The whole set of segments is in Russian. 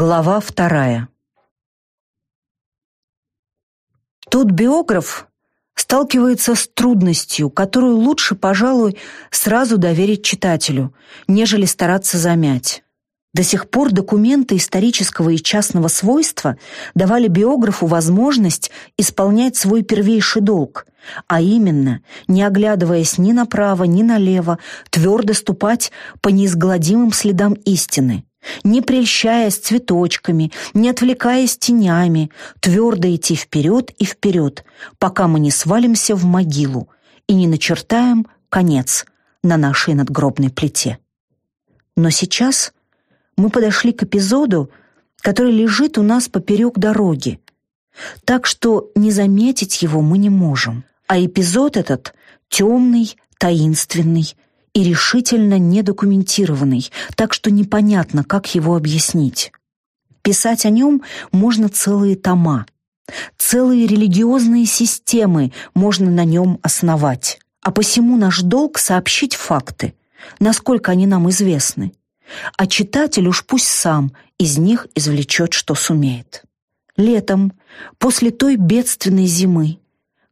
Глава вторая. Тут биограф сталкивается с трудностью, которую лучше, пожалуй, сразу доверить читателю, нежели стараться замять. До сих пор документы исторического и частного свойства давали биографу возможность исполнять свой первейший долг, а именно, не оглядываясь ни направо, ни налево, твердо ступать по неизгладимым следам истины – не прельщаясь цветочками, не отвлекаясь тенями, твердо идти вперед и вперед, пока мы не свалимся в могилу и не начертаем конец на нашей надгробной плите. Но сейчас мы подошли к эпизоду, который лежит у нас поперек дороги, так что не заметить его мы не можем. А эпизод этот темный, таинственный, и решительно недокументированный, так что непонятно, как его объяснить. Писать о нем можно целые тома. Целые религиозные системы можно на нем основать. А посему наш долг сообщить факты, насколько они нам известны. А читатель уж пусть сам из них извлечет, что сумеет. Летом, после той бедственной зимы,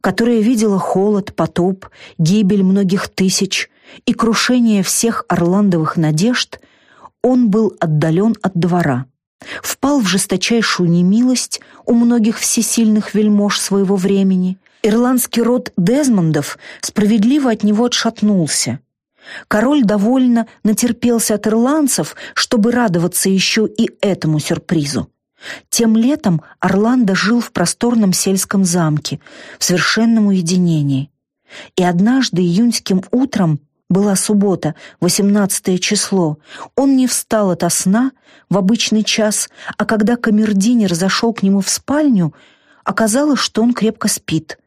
которая видела холод, потоп, гибель многих тысяч, и крушение всех орландовых надежд, он был отдален от двора, впал в жесточайшую немилость у многих всесильных вельмож своего времени. Ирландский род Дезмондов справедливо от него отшатнулся. Король довольно натерпелся от ирландцев, чтобы радоваться еще и этому сюрпризу. Тем летом Орландо жил в просторном сельском замке, в совершенном уединении. И однажды июньским утром была суббота, 18 число. Он не встал ото сна в обычный час, а когда камердинер зашел к нему в спальню, оказалось, что он крепко спит,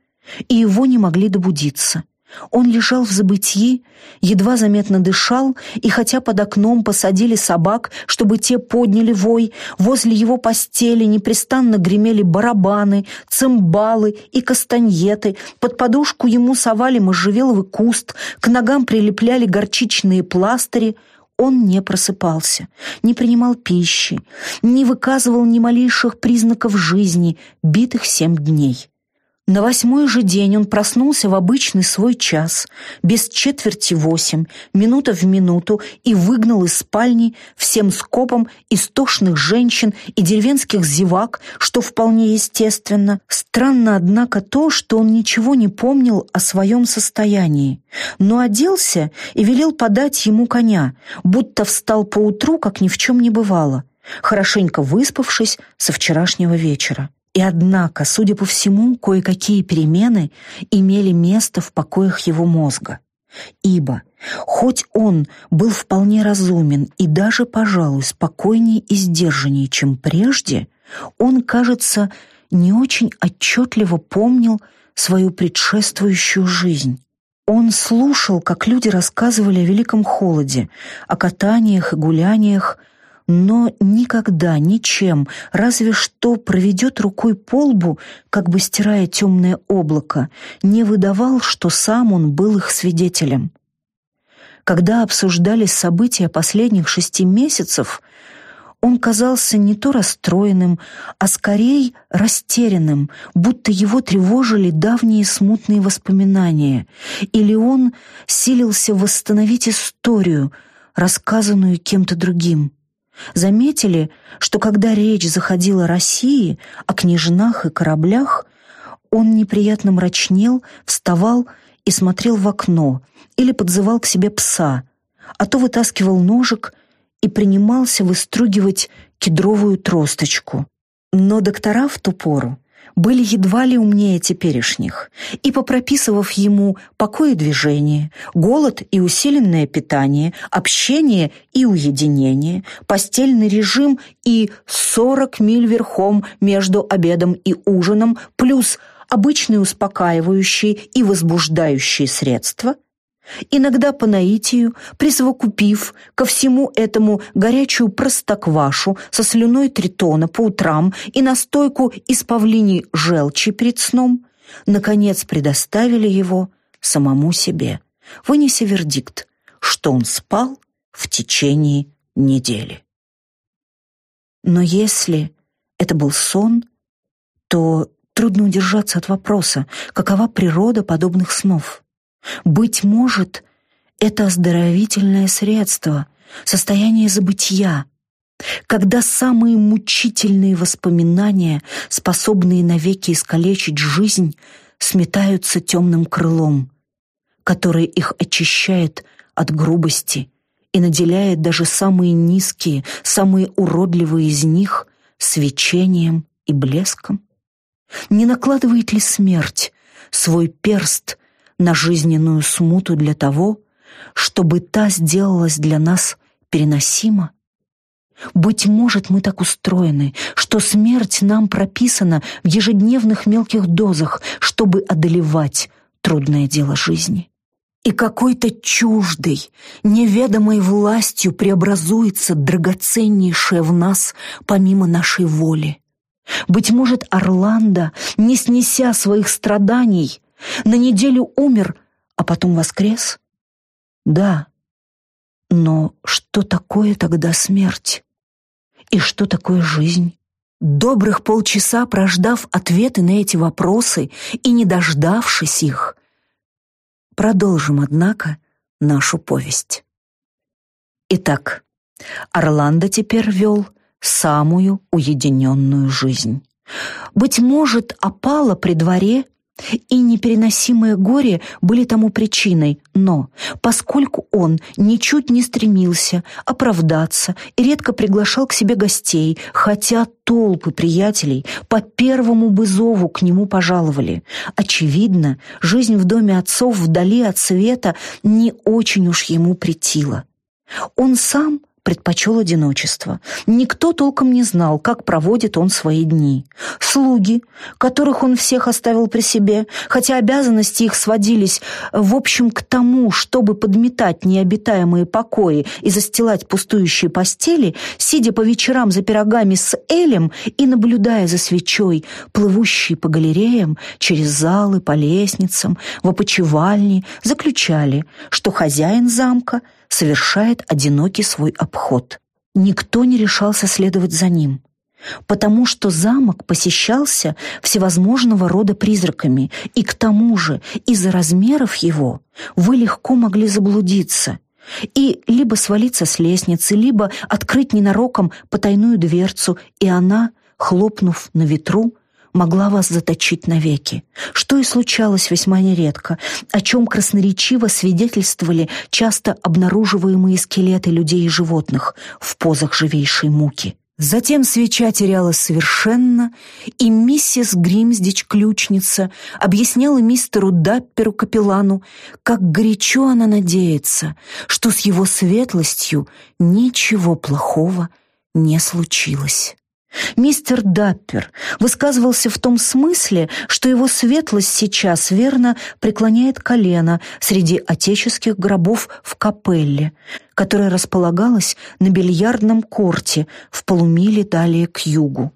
и его не могли добудиться. Он лежал в забытии, едва заметно дышал, и хотя под окном посадили собак, чтобы те подняли вой, возле его постели непрестанно гремели барабаны, цимбалы и кастаньеты, под подушку ему совали можжевеловый куст, к ногам прилепляли горчичные пластыри, он не просыпался, не принимал пищи, не выказывал ни малейших признаков жизни, битых семь дней. На восьмой же день он проснулся в обычный свой час, без четверти восемь, минута в минуту, и выгнал из спальни всем скопом истошных женщин и деревенских зевак, что вполне естественно. Странно, однако, то, что он ничего не помнил о своем состоянии, но оделся и велел подать ему коня, будто встал поутру, как ни в чем не бывало, хорошенько выспавшись со вчерашнего вечера. И однако, судя по всему, кое-какие перемены имели место в покоях его мозга. Ибо, хоть он был вполне разумен и даже, пожалуй, спокойнее и сдержаннее, чем прежде, он, кажется, не очень отчетливо помнил свою предшествующую жизнь. Он слушал, как люди рассказывали о великом холоде, о катаниях и гуляниях, но никогда ничем, разве что проведет рукой по лбу, как бы стирая темное облако, не выдавал, что сам он был их свидетелем. Когда обсуждались события последних шести месяцев, он казался не то расстроенным, а скорее растерянным, будто его тревожили давние смутные воспоминания, или он силился восстановить историю, рассказанную кем-то другим. Заметили, что когда речь заходила о России, о княжнах и кораблях, он неприятно мрачнел, вставал и смотрел в окно или подзывал к себе пса, а то вытаскивал ножик и принимался выстругивать кедровую тросточку. Но доктора в ту пору были едва ли умнее теперешних, и, попрописывав ему покой и движение, голод и усиленное питание, общение и уединение, постельный режим и 40 миль верхом между обедом и ужином, плюс обычные успокаивающие и возбуждающие средства – Иногда по наитию, присовокупив ко всему этому горячую простоквашу со слюной тритона по утрам и настойку из павлиней желчи перед сном, наконец предоставили его самому себе, вынеся вердикт, что он спал в течение недели. Но если это был сон, то трудно удержаться от вопроса, какова природа подобных снов. Быть может, это оздоровительное средство, состояние забытия, когда самые мучительные воспоминания, способные навеки искалечить жизнь, сметаются темным крылом, которое их очищает от грубости и наделяет даже самые низкие, самые уродливые из них свечением и блеском? Не накладывает ли смерть свой перст на жизненную смуту для того, чтобы та сделалась для нас переносима? Быть может, мы так устроены, что смерть нам прописана в ежедневных мелких дозах, чтобы одолевать трудное дело жизни. И какой-то чуждой, неведомой властью преобразуется драгоценнейшее в нас помимо нашей воли. Быть может, Орландо, не снеся своих страданий, на неделю умер, а потом воскрес? Да, но что такое тогда смерть? И что такое жизнь? Добрых полчаса прождав ответы на эти вопросы и не дождавшись их, продолжим, однако, нашу повесть. Итак, Орландо теперь вел самую уединенную жизнь. Быть может, опала при дворе и непереносимое горе были тому причиной, но поскольку он ничуть не стремился оправдаться и редко приглашал к себе гостей, хотя толпы приятелей по первому бы зову к нему пожаловали, очевидно, жизнь в доме отцов вдали от света не очень уж ему претила. Он сам предпочел одиночество. Никто толком не знал, как проводит он свои дни. Слуги, которых он всех оставил при себе, хотя обязанности их сводились, в общем, к тому, чтобы подметать необитаемые покои и застилать пустующие постели, сидя по вечерам за пирогами с Элем и наблюдая за свечой, плывущей по галереям, через залы, по лестницам, в опочивальне, заключали, что хозяин замка — совершает одинокий свой обход. Никто не решался следовать за ним, потому что замок посещался всевозможного рода призраками, и к тому же из-за размеров его вы легко могли заблудиться и либо свалиться с лестницы, либо открыть ненароком потайную дверцу, и она, хлопнув на ветру, могла вас заточить навеки, что и случалось весьма нередко, о чем красноречиво свидетельствовали часто обнаруживаемые скелеты людей и животных в позах живейшей муки. Затем свеча терялась совершенно, и миссис Гримсдич-ключница объясняла мистеру Дапперу-капеллану, как горячо она надеется, что с его светлостью ничего плохого не случилось. Мистер Даппер высказывался в том смысле, что его светлость сейчас верно преклоняет колено среди отеческих гробов в капелле, которая располагалась на бильярдном корте в полумиле далее к югу.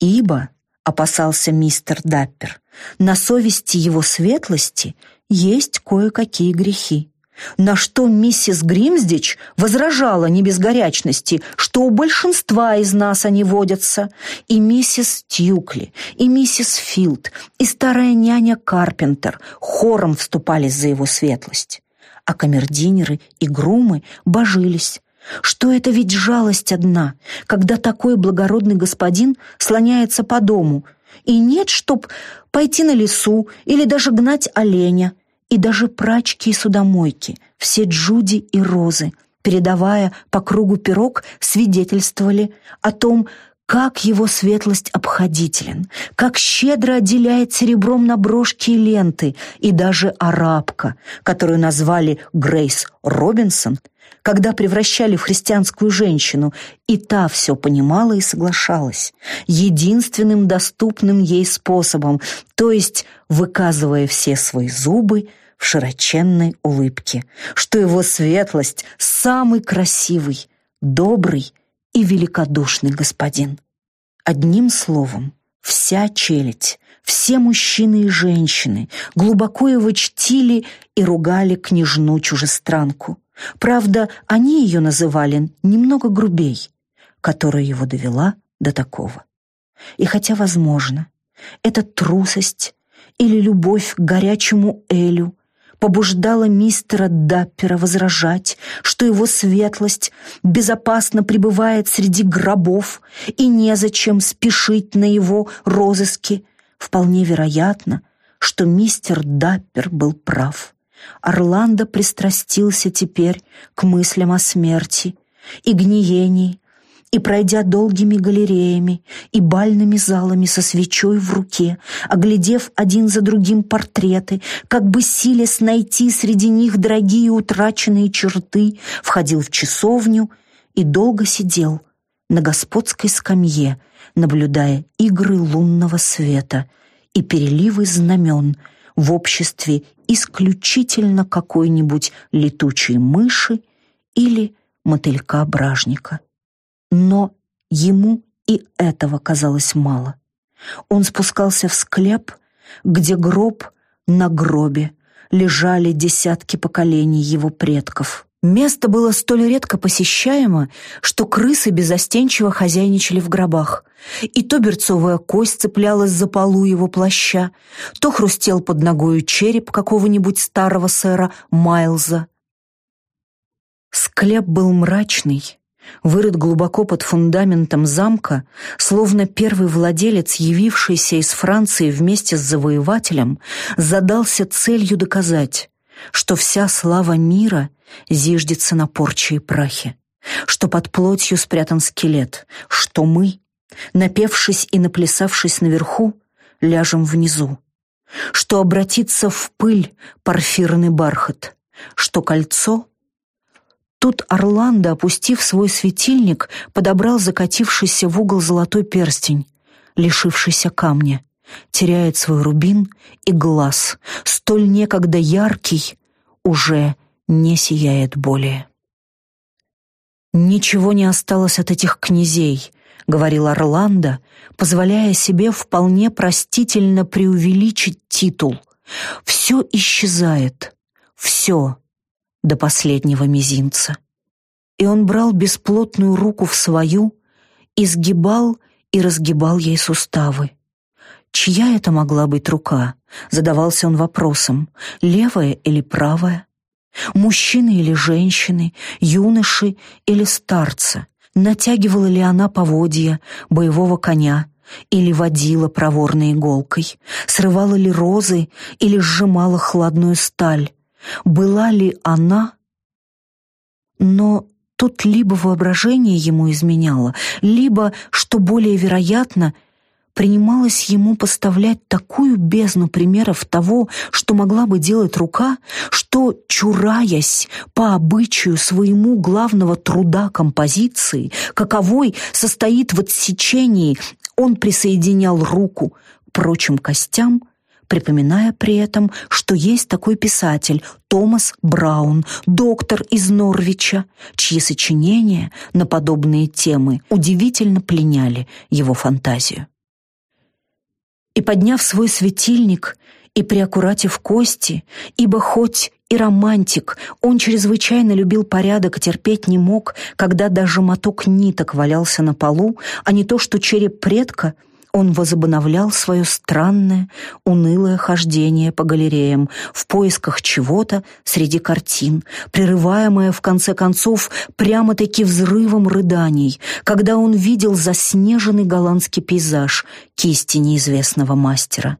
Ибо, опасался мистер Даппер, на совести его светлости есть кое-какие грехи. На что миссис Гримсдич возражала не без горячности, что у большинства из нас они водятся. И миссис Тьюкли, и миссис Филд, и старая няня Карпентер хором вступались за его светлость. А камердинеры и грумы божились, что это ведь жалость одна, когда такой благородный господин слоняется по дому, и нет, чтоб пойти на лесу или даже гнать оленя, и даже прачки и судомойки, все Джуди и Розы, передавая по кругу пирог, свидетельствовали о том, как его светлость обходителен, как щедро отделяет серебром на брошки и ленты, и даже арабка, которую назвали Грейс Робинсон, когда превращали в христианскую женщину, и та все понимала и соглашалась, единственным доступным ей способом, то есть выказывая все свои зубы в широченной улыбке, что его светлость самый красивый, добрый и великодушный господин. Одним словом, вся челядь, все мужчины и женщины глубоко его чтили и ругали княжну-чужестранку. Правда, они ее называли немного грубей. которая его довела до такого. И хотя, возможно, эта трусость или любовь к горячему Элю побуждала мистера Даппера возражать, что его светлость безопасно пребывает среди гробов и незачем спешить на его розыски, вполне вероятно, что мистер Даппер был прав. Орландо пристрастился теперь к мыслям о смерти и гниении, и, пройдя долгими галереями и бальными залами со свечой в руке, оглядев один за другим портреты, как бы силясь найти среди них дорогие утраченные черты, входил в часовню и долго сидел на господской скамье, наблюдая игры лунного света и переливы знамен в обществе исключительно какой-нибудь летучей мыши или мотылька-бражника. Но ему и этого казалось мало. Он спускался в склеп, где гроб на гробе лежали десятки поколений его предков. Место было столь редко посещаемо, что крысы безостенчиво хозяйничали в гробах. И то берцовая кость цеплялась за полу его плаща, то хрустел под ногою череп какого-нибудь старого сэра Майлза. Склеп был мрачный, вырыт глубоко под фундаментом замка, словно первый владелец, явившийся из Франции вместе с завоевателем, задался целью доказать, что вся слава мира зиждется на порче и прахе, что под плотью спрятан скелет, что мы, напевшись и наплясавшись наверху, ляжем внизу, что обратится в пыль порфирный бархат, что кольцо Тут Орландо, опустив свой светильник, подобрал закатившийся в угол золотой перстень, лишившийся камня. Теряет свой рубин и глаз, столь некогда яркий, уже не сияет более. «Ничего не осталось от этих князей», — говорил Орландо, позволяя себе вполне простительно преувеличить титул. «Все исчезает, все, до последнего мизинца. И он брал бесплотную руку в свою, изгибал и разгибал ей суставы. Чья это могла быть рука? Задавался он вопросом, левая или правая? Мужчины или женщины, юноши или старца? Натягивала ли она поводья боевого коня или водила проворной иголкой? Срывала ли розы или сжимала хладную сталь? Была ли она? Но тут либо воображение ему изменяло, либо, что более вероятно, принималось ему поставлять такую бездну примеров того, что могла бы делать рука, что, чураясь по обычаю своему главного труда композиции, каковой состоит в отсечении, он присоединял руку к прочим костям, припоминая при этом, что есть такой писатель Томас Браун, доктор из Норвича, чьи сочинения на подобные темы удивительно пленяли его фантазию. И подняв свой светильник и приаккуратив кости, ибо хоть и романтик, он чрезвычайно любил порядок и терпеть не мог, когда даже моток ниток валялся на полу, а не то, что череп предка — он возобновлял свое странное, унылое хождение по галереям в поисках чего-то среди картин, прерываемое в конце концов прямо-таки взрывом рыданий, когда он видел заснеженный голландский пейзаж кисти неизвестного мастера.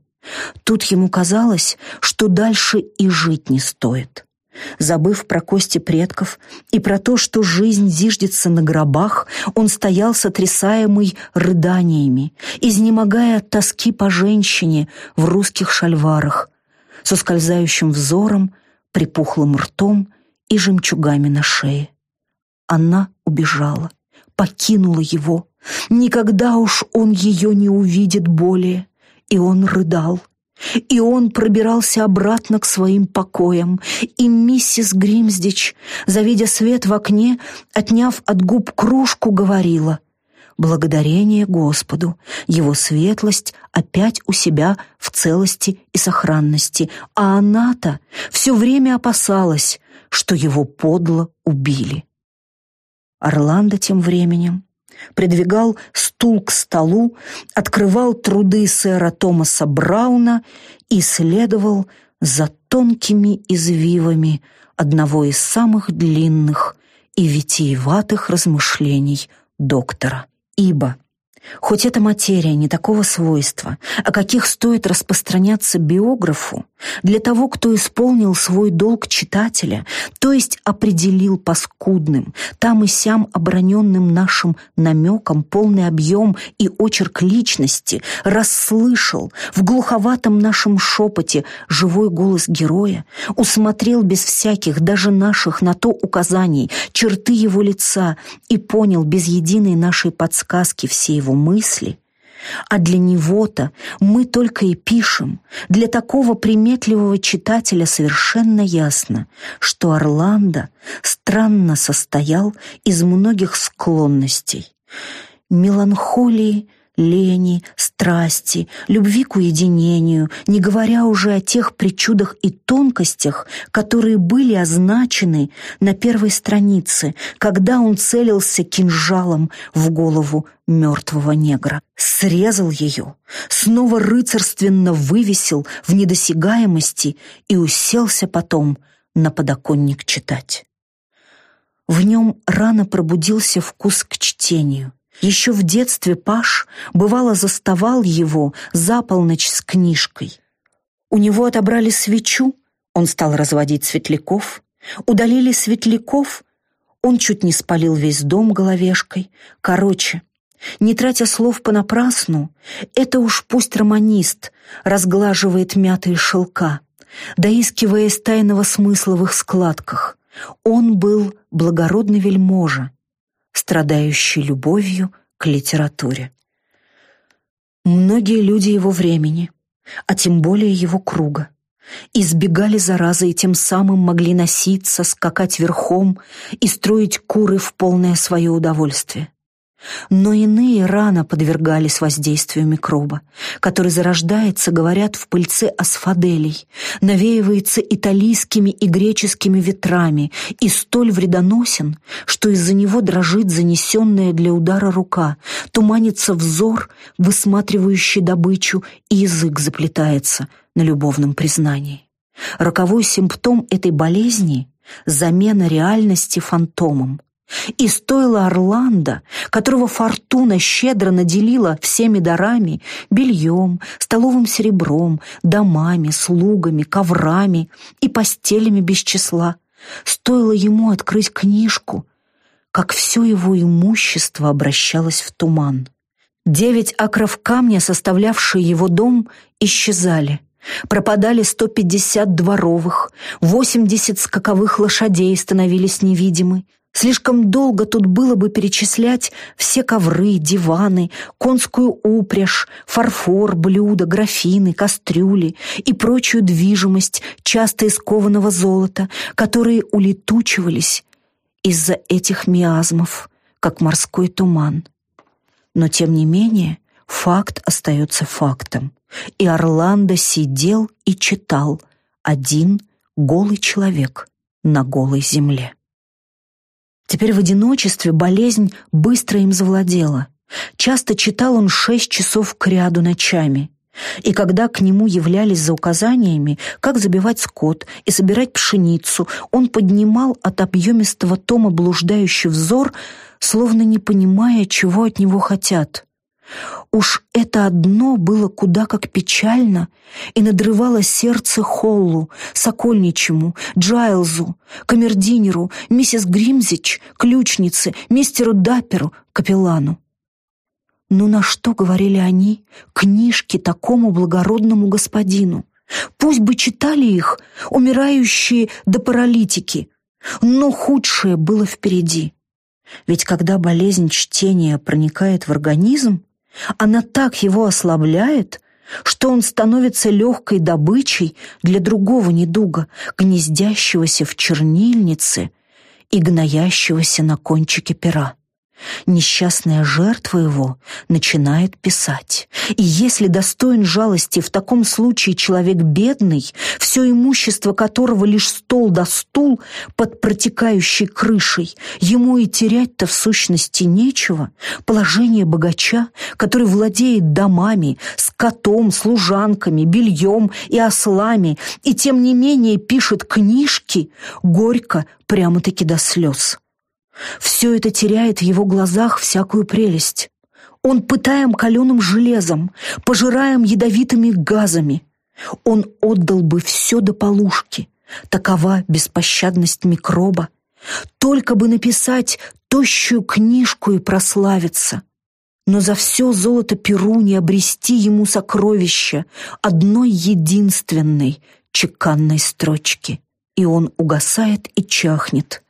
Тут ему казалось, что дальше и жить не стоит. Забыв про кости предков и про то, что жизнь зиждется на гробах, он стоял сотрясаемый рыданиями, изнемогая от тоски по женщине в русских шальварах, со скользающим взором, припухлым ртом и жемчугами на шее. Она убежала, покинула его. Никогда уж он ее не увидит более, и он рыдал. И он пробирался обратно к своим покоям, и миссис Гримсдич, завидя свет в окне, отняв от губ кружку, говорила «Благодарение Господу, Его светлость опять у себя в целости и сохранности, а она-то все время опасалась, что его подло убили». Орландо тем временем придвигал стул к столу, открывал труды сэра Томаса Брауна и следовал за тонкими извивами одного из самых длинных и витиеватых размышлений доктора. Ибо Хоть эта материя не такого свойства, о каких стоит распространяться биографу, для того, кто исполнил свой долг читателя, то есть определил по скудным, там и сям оброненным нашим намеком полный объем и очерк личности, расслышал в глуховатом нашем шепоте живой голос героя, усмотрел без всяких, даже наших на то указаний, черты его лица и понял без единой нашей подсказки все его мысли, а для него-то мы только и пишем. Для такого приметливого читателя совершенно ясно, что Орландо странно состоял из многих склонностей. Меланхолии, лени, страсти, любви к уединению, не говоря уже о тех причудах и тонкостях, которые были означены на первой странице, когда он целился кинжалом в голову мертвого негра. Срезал ее, снова рыцарственно вывесил в недосягаемости и уселся потом на подоконник читать. В нем рано пробудился вкус к чтению — еще в детстве Паш бывало заставал его за полночь с книжкой. У него отобрали свечу, он стал разводить светляков. Удалили светляков, он чуть не спалил весь дом головешкой. Короче, не тратя слов понапрасну, это уж пусть романист разглаживает мятые шелка, доискиваясь тайного смысла в их складках. Он был благородный вельможа, страдающий любовью к литературе. Многие люди его времени, а тем более его круга, избегали заразы и тем самым могли носиться, скакать верхом и строить куры в полное свое удовольствие. Но иные рано подвергались воздействию микроба, который зарождается, говорят, в пыльце асфаделей, навеивается италийскими и греческими ветрами и столь вредоносен, что из-за него дрожит занесенная для удара рука, туманится взор, высматривающий добычу, и язык заплетается на любовном признании. Роковой симптом этой болезни — замена реальности фантомом — и стоило Орландо, которого фортуна щедро наделила всеми дарами, бельем, столовым серебром, домами, слугами, коврами и постелями без числа, стоило ему открыть книжку, как все его имущество обращалось в туман. Девять акров камня, составлявшие его дом, исчезали. Пропадали 150 дворовых, 80 скаковых лошадей становились невидимы, Слишком долго тут было бы перечислять все ковры, диваны, конскую упряжь, фарфор, блюда, графины, кастрюли и прочую движимость, часто из кованого золота, которые улетучивались из-за этих миазмов, как морской туман. Но, тем не менее, факт остается фактом. И Орландо сидел и читал один голый человек на голой земле. Теперь в одиночестве болезнь быстро им завладела. Часто читал он шесть часов к ряду ночами. И когда к нему являлись за указаниями, как забивать скот и собирать пшеницу, он поднимал от объемистого тома блуждающий взор, словно не понимая, чего от него хотят. Уж это одно было куда как печально и надрывало сердце Холлу, Сокольничему, Джайлзу, камердинеру, миссис Гримзич, ключнице, мистеру Дапперу, капеллану. Но на что говорили они, книжки такому благородному господину? Пусть бы читали их, умирающие до паралитики, но худшее было впереди. Ведь когда болезнь чтения проникает в организм, она так его ослабляет, что он становится легкой добычей для другого недуга, гнездящегося в чернильнице и гноящегося на кончике пера. Несчастная жертва его начинает писать. И если достоин жалости в таком случае человек бедный, все имущество которого лишь стол да стул под протекающей крышей, ему и терять-то в сущности нечего, положение богача, который владеет домами, скотом, служанками, бельем и ослами, и тем не менее пишет книжки, горько прямо-таки до слез. Все это теряет в его глазах всякую прелесть. Он пытаем каленым железом, пожираем ядовитыми газами. Он отдал бы все до полушки. Такова беспощадность микроба. Только бы написать тощую книжку и прославиться. Но за все золото Перу не обрести ему сокровища одной единственной чеканной строчки. И он угасает и чахнет,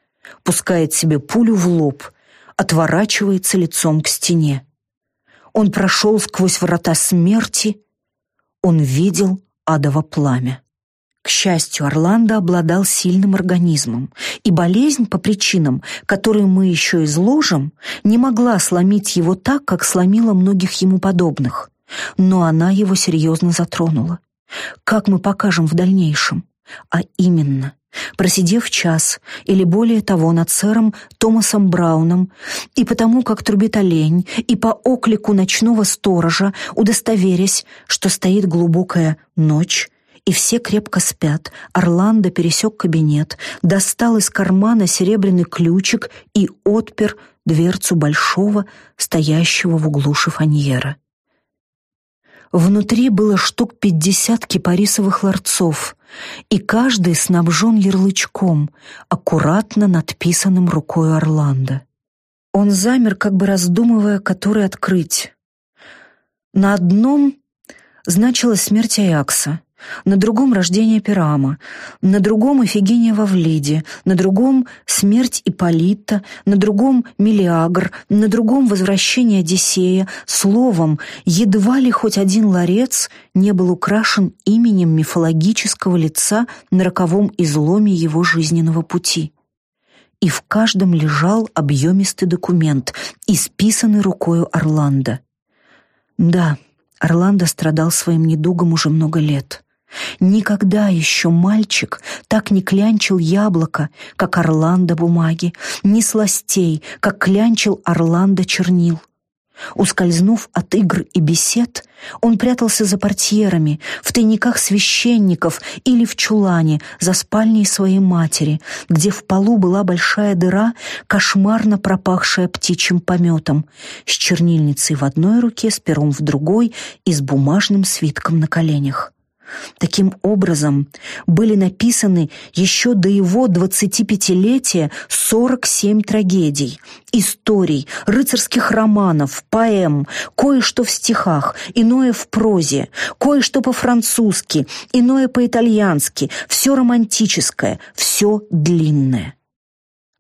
пускает себе пулю в лоб, отворачивается лицом к стене. Он прошел сквозь врата смерти, он видел адово пламя. К счастью, Орландо обладал сильным организмом, и болезнь по причинам, которые мы еще изложим, не могла сломить его так, как сломила многих ему подобных. Но она его серьезно затронула. Как мы покажем в дальнейшем? А именно, Просидев час или более того над сэром Томасом Брауном, и потому как трубит олень, и по оклику ночного сторожа, удостоверясь, что стоит глубокая ночь, и все крепко спят, Орландо пересек кабинет, достал из кармана серебряный ключик и отпер дверцу большого, стоящего в углу шифоньера. Внутри было штук пятьдесят кипарисовых ларцов, и каждый снабжен ярлычком, аккуратно надписанным рукой Орландо. Он замер, как бы раздумывая, который открыть. На одном значилась смерть Аякса, на другом — рождение Пирама, на другом — Эфигения во Влиде, на другом — смерть Ипполита, на другом — Мелиагр, на другом — возвращение Одиссея. Словом, едва ли хоть один ларец не был украшен именем мифологического лица на роковом изломе его жизненного пути. И в каждом лежал объемистый документ, исписанный рукою Орландо. Да, Орландо страдал своим недугом уже много лет. Никогда еще мальчик так не клянчил яблоко, как Орландо бумаги, ни сластей, как клянчил Орландо чернил. Ускользнув от игр и бесед, он прятался за портьерами, в тайниках священников или в чулане за спальней своей матери, где в полу была большая дыра, кошмарно пропахшая птичьим пометом, с чернильницей в одной руке, с пером в другой и с бумажным свитком на коленях. Таким образом, были написаны еще до его 25-летия 47 трагедий, историй, рыцарских романов, поэм, кое-что в стихах, иное в прозе, кое-что по-французски, иное по-итальянски, все романтическое, все длинное.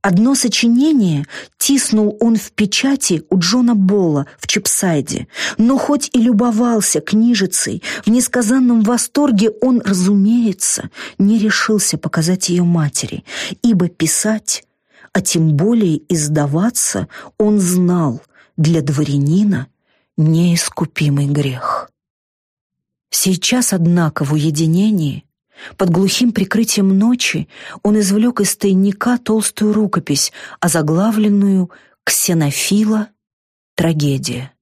Одно сочинение тиснул он в печати у Джона Болла в Чипсайде, но хоть и любовался книжицей, в несказанном восторге он, разумеется, не решился показать ее матери, ибо писать, а тем более издаваться, он знал для дворянина неискупимый грех. Сейчас, однако, в уединении под глухим прикрытием ночи он извлек из тайника толстую рукопись, озаглавленную «Ксенофила. Трагедия»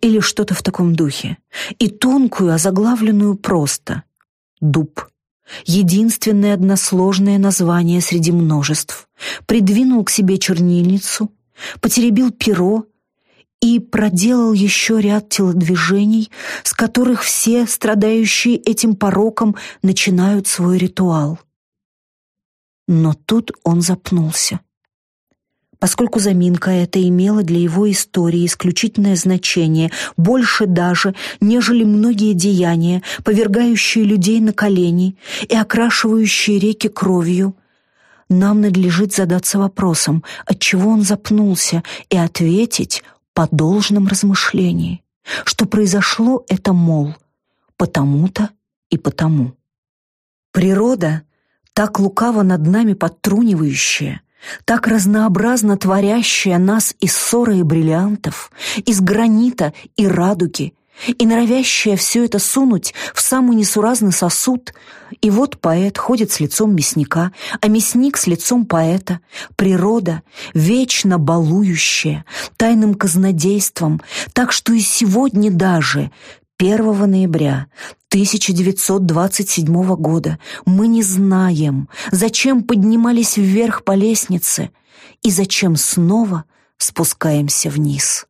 или что-то в таком духе, и тонкую, озаглавленную просто «Дуб». Единственное односложное название среди множеств. Придвинул к себе чернильницу, потеребил перо и проделал еще ряд телодвижений, с которых все, страдающие этим пороком, начинают свой ритуал. Но тут он запнулся. Поскольку заминка эта имела для его истории исключительное значение, больше даже, нежели многие деяния, повергающие людей на колени и окрашивающие реки кровью, нам надлежит задаться вопросом, отчего он запнулся, и ответить, по должном размышлении, что произошло это, мол, потому-то и потому. Природа, так лукаво над нами подтрунивающая, так разнообразно творящая нас из ссоры и бриллиантов, из гранита и радуги, и норовящая все это сунуть в самый несуразный сосуд. И вот поэт ходит с лицом мясника, а мясник с лицом поэта. Природа, вечно балующая, тайным казнодейством, так что и сегодня даже 1 ноября 1927 года мы не знаем, зачем поднимались вверх по лестнице и зачем снова спускаемся вниз.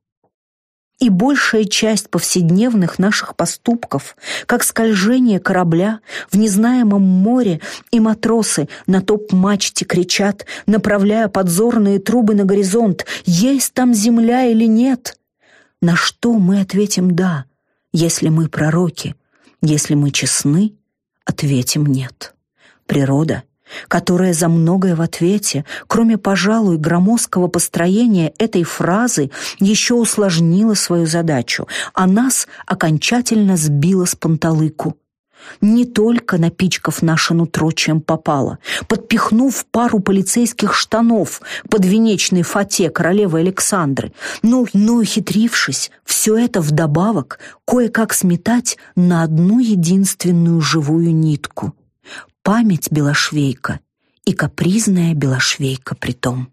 И большая часть повседневных наших поступков, как скольжение корабля в незнаемом море, и матросы на топ-мачте кричат, направляя подзорные трубы на горизонт, есть там земля или нет. На что мы ответим «да», если мы пророки, если мы честны, ответим «нет». Природа, которая за многое в ответе, кроме, пожалуй, громоздкого построения этой фразы, еще усложнила свою задачу, а нас окончательно сбила с панталыку не только напичкав наше нутро чем попало, подпихнув пару полицейских штанов под венечной фате королевы Александры, но, но ухитрившись все это вдобавок кое-как сметать на одну единственную живую нитку. Память Белошвейка и капризная Белошвейка притом.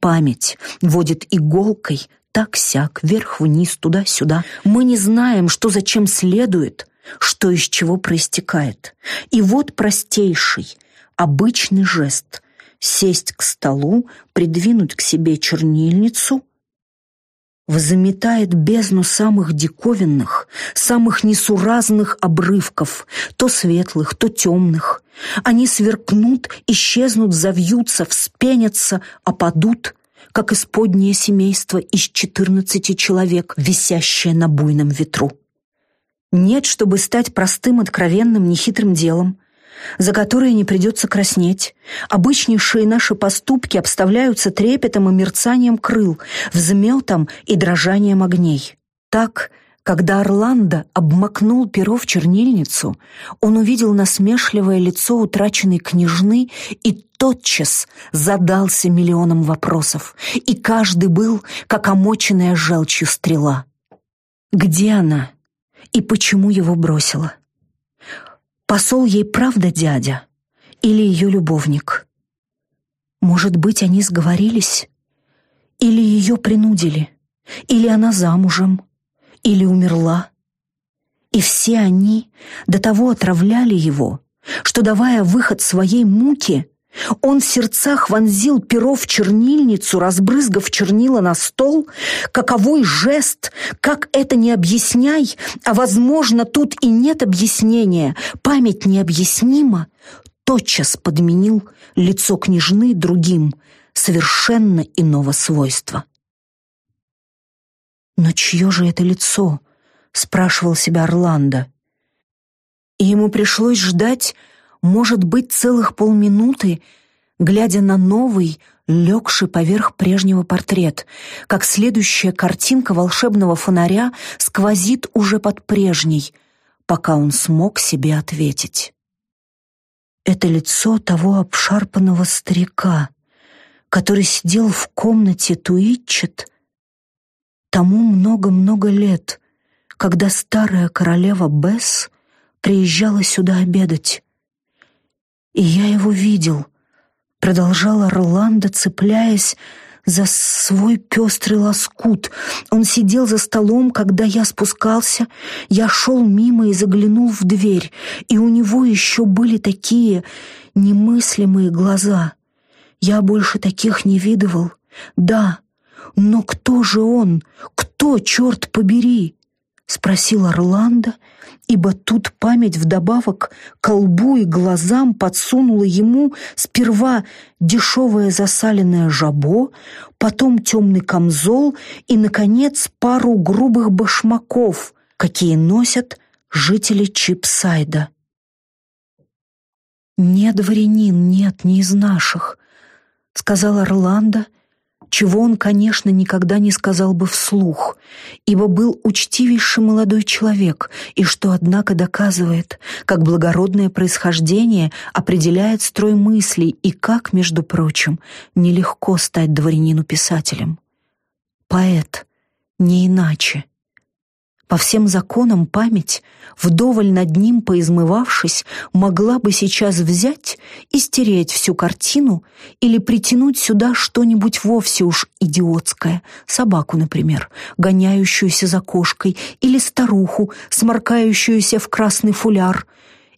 Память водит иголкой так-сяк, вверх-вниз, туда-сюда. Мы не знаем, что зачем следует, что из чего проистекает. И вот простейший, обычный жест — сесть к столу, придвинуть к себе чернильницу — взметает бездну самых диковинных, самых несуразных обрывков, то светлых, то темных. Они сверкнут, исчезнут, завьются, вспенятся, опадут, как исподнее семейство из четырнадцати человек, висящее на буйном ветру. Нет, чтобы стать простым, откровенным, нехитрым делом, за которое не придется краснеть. Обычнейшие наши поступки обставляются трепетом и мерцанием крыл, взметом и дрожанием огней. Так, когда Орландо обмакнул перо в чернильницу, он увидел насмешливое лицо утраченной княжны и тотчас задался миллионом вопросов, и каждый был, как омоченная желчью стрела. Где она? и почему его бросила. Посол ей правда дядя или ее любовник? Может быть, они сговорились? Или ее принудили? Или она замужем? Или умерла? И все они до того отравляли его, что, давая выход своей муке, он в сердцах вонзил перо в чернильницу, разбрызгав чернила на стол. Каковой жест, как это не объясняй, а, возможно, тут и нет объяснения, память необъяснима, тотчас подменил лицо княжны другим, совершенно иного свойства. «Но чье же это лицо?» — спрашивал себя Орландо. И ему пришлось ждать, может быть, целых полминуты, глядя на новый, легший поверх прежнего портрет, как следующая картинка волшебного фонаря сквозит уже под прежней, пока он смог себе ответить. Это лицо того обшарпанного старика, который сидел в комнате Туитчет тому много-много лет, когда старая королева Бесс приезжала сюда обедать. И я его видел, продолжала Роланда, цепляясь за свой пестрый лоскут. Он сидел за столом, когда я спускался. Я шел мимо и заглянул в дверь, и у него еще были такие немыслимые глаза. Я больше таких не видывал. Да, но кто же он? Кто, черт побери? Спросил Орландо, ибо тут память вдобавок колбу и глазам подсунула ему сперва дешевое засаленное жабо, потом темный камзол и, наконец, пару грубых башмаков, какие носят жители Чипсайда. «Не дворянин, нет, не из наших», — сказал Орландо, чего он, конечно, никогда не сказал бы вслух, ибо был учтивейший молодой человек, и что, однако, доказывает, как благородное происхождение определяет строй мыслей и как, между прочим, нелегко стать дворянину-писателем. Поэт, не иначе. По всем законам память, вдоволь над ним поизмывавшись, могла бы сейчас взять и стереть всю картину или притянуть сюда что-нибудь вовсе уж идиотское, собаку, например, гоняющуюся за кошкой, или старуху, сморкающуюся в красный фуляр,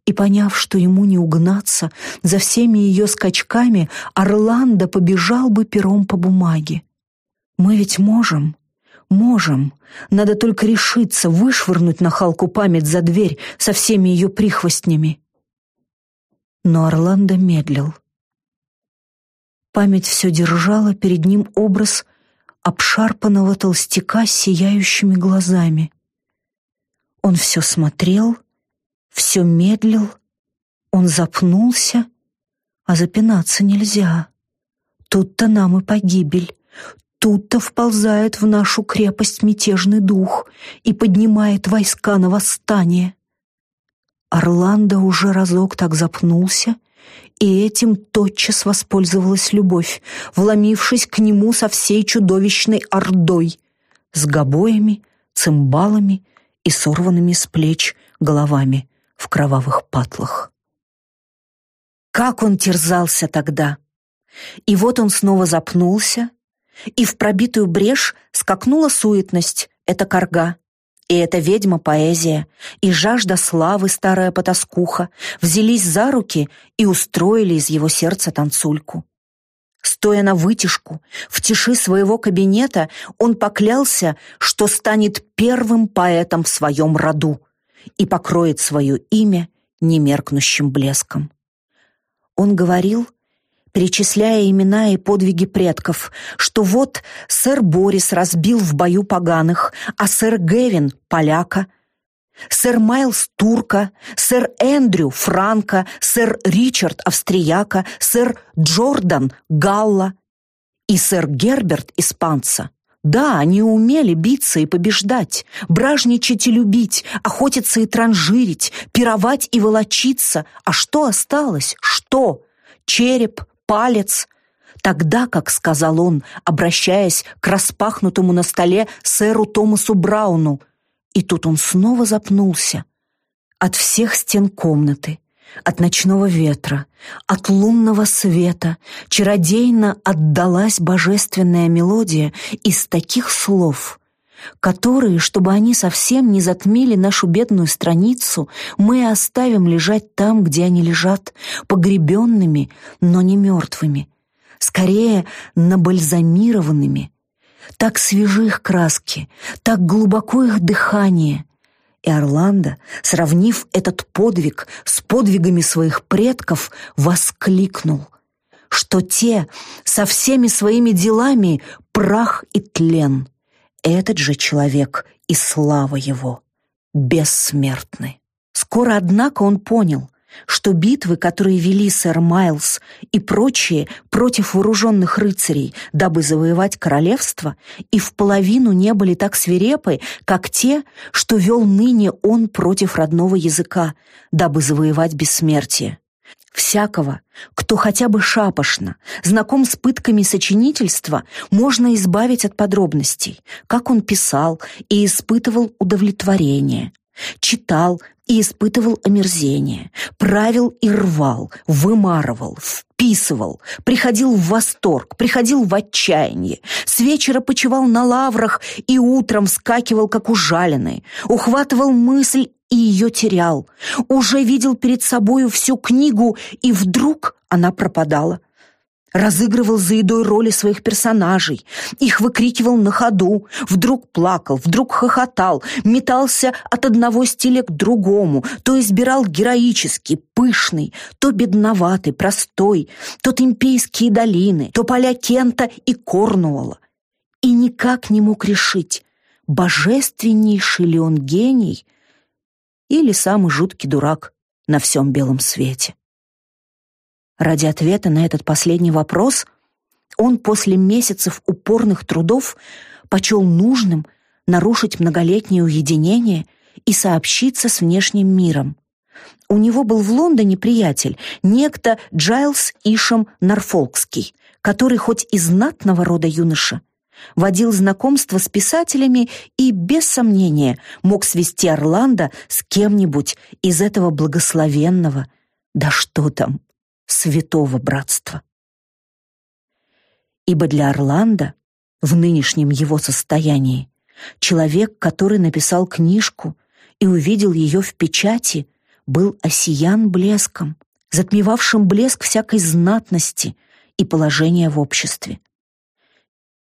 и, поняв, что ему не угнаться, за всеми ее скачками Орландо побежал бы пером по бумаге. Мы ведь можем, Можем. Надо только решиться вышвырнуть нахалку память за дверь со всеми ее прихвостнями. Но Орландо медлил. Память все держала перед ним образ обшарпанного толстяка с сияющими глазами. Он все смотрел, все медлил, он запнулся, а запинаться нельзя. Тут-то нам и погибель. Тут-то вползает в нашу крепость мятежный дух и поднимает войска на восстание. Орландо уже разок так запнулся, и этим тотчас воспользовалась любовь, вломившись к нему со всей чудовищной ордой, с гобоями, цимбалами и сорванными с плеч головами в кровавых патлах. Как он терзался тогда! И вот он снова запнулся, и в пробитую брешь скакнула суетность, это корга. И эта ведьма поэзия, и жажда славы старая потаскуха взялись за руки и устроили из его сердца танцульку. Стоя на вытяжку, в тиши своего кабинета, он поклялся, что станет первым поэтом в своем роду и покроет свое имя немеркнущим блеском. Он говорил, перечисляя имена и подвиги предков, что вот сэр Борис разбил в бою поганых, а сэр Гевин — поляка, сэр Майлз — турка, сэр Эндрю — франка, сэр Ричард — австрияка, сэр Джордан — галла и сэр Герберт — испанца. Да, они умели биться и побеждать, бражничать и любить, охотиться и транжирить, пировать и волочиться. А что осталось? Что? Череп, палец. Тогда, как сказал он, обращаясь к распахнутому на столе сэру Томасу Брауну, и тут он снова запнулся. От всех стен комнаты, от ночного ветра, от лунного света чародейно отдалась божественная мелодия из таких слов, которые, чтобы они совсем не затмили нашу бедную страницу, мы оставим лежать там, где они лежат, погребенными, но не мертвыми, скорее набальзамированными. Так свежи их краски, так глубоко их дыхание. И Орландо, сравнив этот подвиг с подвигами своих предков, воскликнул, что те со всеми своими делами прах и тлен — этот же человек и слава его бессмертны. Скоро, однако, он понял, что битвы, которые вели сэр Майлз и прочие против вооруженных рыцарей, дабы завоевать королевство, и в половину не были так свирепы, как те, что вел ныне он против родного языка, дабы завоевать бессмертие. Всякого, кто хотя бы шапошно знаком с пытками сочинительства, можно избавить от подробностей, как он писал и испытывал удовлетворение, читал и испытывал омерзение, правил и рвал, вымарывал, вписывал, приходил в восторг, приходил в отчаяние, с вечера почивал на лаврах и утром скакивал, как ужаленный, ухватывал мысль и ее терял. Уже видел перед собою всю книгу, и вдруг она пропадала. Разыгрывал за едой роли своих персонажей, их выкрикивал на ходу, вдруг плакал, вдруг хохотал, метался от одного стиля к другому, то избирал героический, пышный, то бедноватый, простой, то темпейские долины, то поля Кента и Корнуолла. И никак не мог решить, божественнейший ли он гений — или самый жуткий дурак на всем белом свете. Ради ответа на этот последний вопрос Он после месяцев упорных трудов почел нужным нарушить многолетнее уединение и сообщиться с внешним миром. У него был в Лондоне приятель, некто Джайлс Ишем Норфолкский, который хоть из знатного рода юноша, водил знакомство с писателями и, без сомнения, мог свести Орландо с кем-нибудь из этого благословенного, да что там, святого братства. Ибо для Орландо в нынешнем его состоянии человек, который написал книжку и увидел ее в печати, был осиян блеском, затмевавшим блеск всякой знатности и положения в обществе.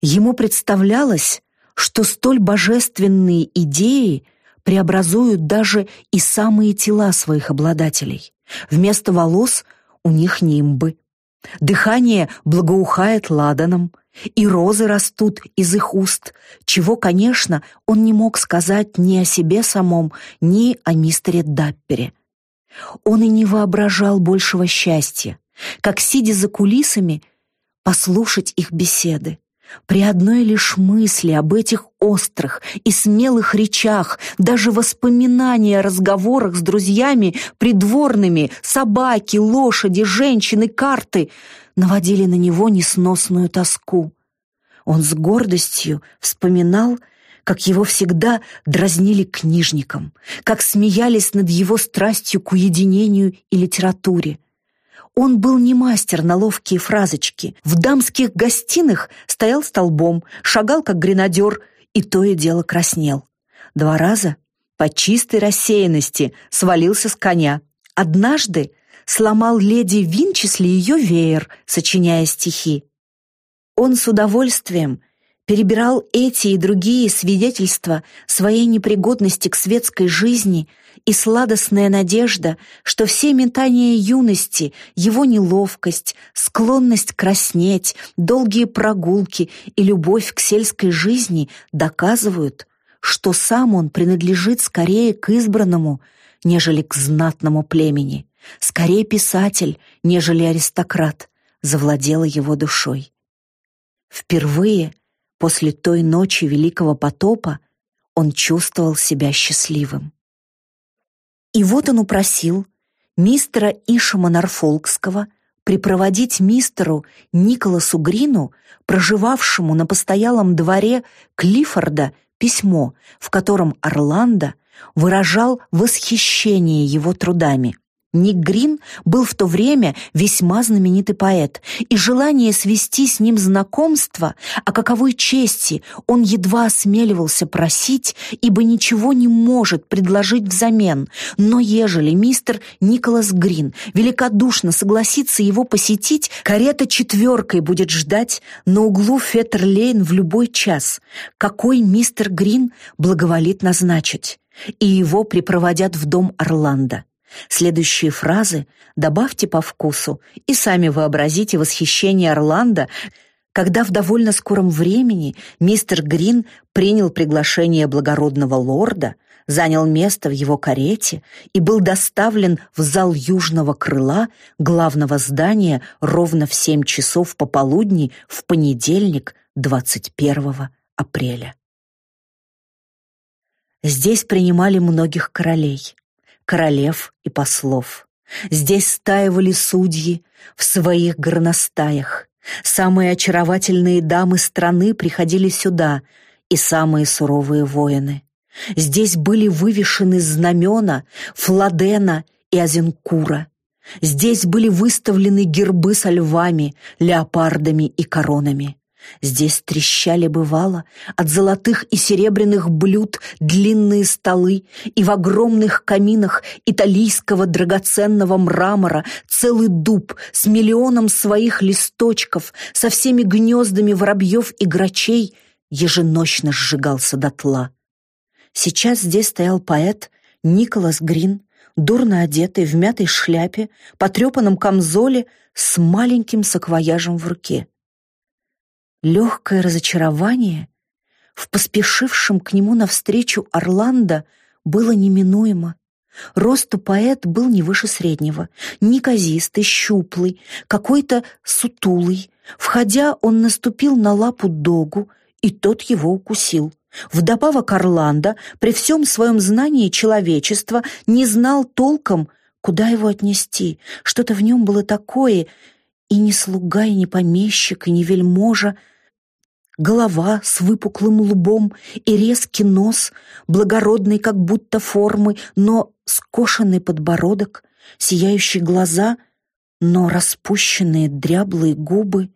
Ему представлялось, что столь божественные идеи преобразуют даже и самые тела своих обладателей. Вместо волос у них нимбы. Дыхание благоухает ладаном, и розы растут из их уст, чего, конечно, он не мог сказать ни о себе самом, ни о мистере Даппере. Он и не воображал большего счастья, как, сидя за кулисами, послушать их беседы. При одной лишь мысли об этих острых и смелых речах, даже воспоминания о разговорах с друзьями, придворными, собаки, лошади, женщины, карты наводили на него несносную тоску. Он с гордостью вспоминал, как его всегда дразнили книжником, как смеялись над его страстью к уединению и литературе, он был не мастер на ловкие фразочки. В дамских гостиных стоял столбом, шагал как гренадер и то и дело краснел. Два раза по чистой рассеянности свалился с коня. Однажды сломал леди Винчесли ее веер, сочиняя стихи. Он с удовольствием перебирал эти и другие свидетельства своей непригодности к светской жизни и сладостная надежда, что все метания юности, его неловкость, склонность краснеть, долгие прогулки и любовь к сельской жизни доказывают, что сам он принадлежит скорее к избранному, нежели к знатному племени, скорее писатель, нежели аристократ, завладела его душой. Впервые после той ночи Великого потопа он чувствовал себя счастливым. И вот он упросил мистера Ишама Норфолкского припроводить мистеру Николасу Грину, проживавшему на постоялом дворе Клиффорда, письмо, в котором Орландо выражал восхищение его трудами. Ник Грин был в то время весьма знаменитый поэт, и желание свести с ним знакомство, о каковой чести он едва осмеливался просить, ибо ничего не может предложить взамен. Но ежели мистер Николас Грин великодушно согласится его посетить, карета четверкой будет ждать на углу Феттерлейн в любой час, какой мистер Грин благоволит назначить, и его припроводят в дом Орландо. Следующие фразы добавьте по вкусу и сами вообразите восхищение Орландо, когда в довольно скором времени мистер Грин принял приглашение благородного лорда, занял место в его карете и был доставлен в зал южного крыла главного здания ровно в семь часов пополудни в понедельник 21 апреля. Здесь принимали многих королей королев и послов. Здесь стаивали судьи в своих горностаях. Самые очаровательные дамы страны приходили сюда, и самые суровые воины. Здесь были вывешены знамена Фладена и Азенкура. Здесь были выставлены гербы со львами, леопардами и коронами. Здесь трещали бывало от золотых и серебряных блюд длинные столы, и в огромных каминах италийского драгоценного мрамора целый дуб с миллионом своих листочков, со всеми гнездами воробьев и грачей еженочно сжигался дотла. Сейчас здесь стоял поэт Николас Грин, дурно одетый в мятой шляпе, потрепанном камзоле с маленьким саквояжем в руке. Легкое разочарование в поспешившем к нему навстречу Орландо было неминуемо. Росту поэт был не выше среднего, неказистый, щуплый, какой-то сутулый, Входя, он наступил на лапу догу, и тот его укусил. Вдобавок Орландо, при всем своем знании человечества, не знал толком, куда его отнести. Что-то в нем было такое, и не слуга, и не помещик, и не вельможа, голова с выпуклым лбом и резкий нос, благородный как будто формы, но скошенный подбородок, сияющие глаза, но распущенные дряблые губы.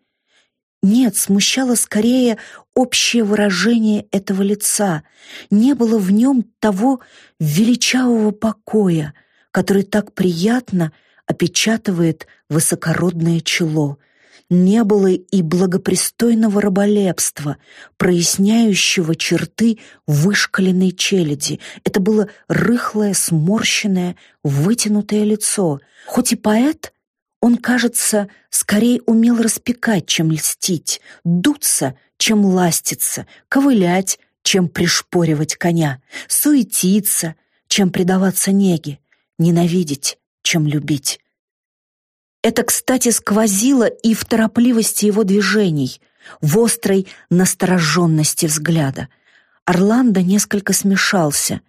Нет, смущало скорее общее выражение этого лица. Не было в нем того величавого покоя, который так приятно опечатывает высокородное чело — не было и благопристойного раболепства, проясняющего черты вышкаленной челяди. Это было рыхлое, сморщенное, вытянутое лицо. Хоть и поэт, он, кажется, скорее умел распекать, чем льстить, дуться, чем ластиться, ковылять, чем пришпоривать коня, суетиться, чем предаваться неге, ненавидеть, чем любить. Это, кстати, сквозило и в торопливости его движений, в острой настороженности взгляда. Орландо несколько смешался.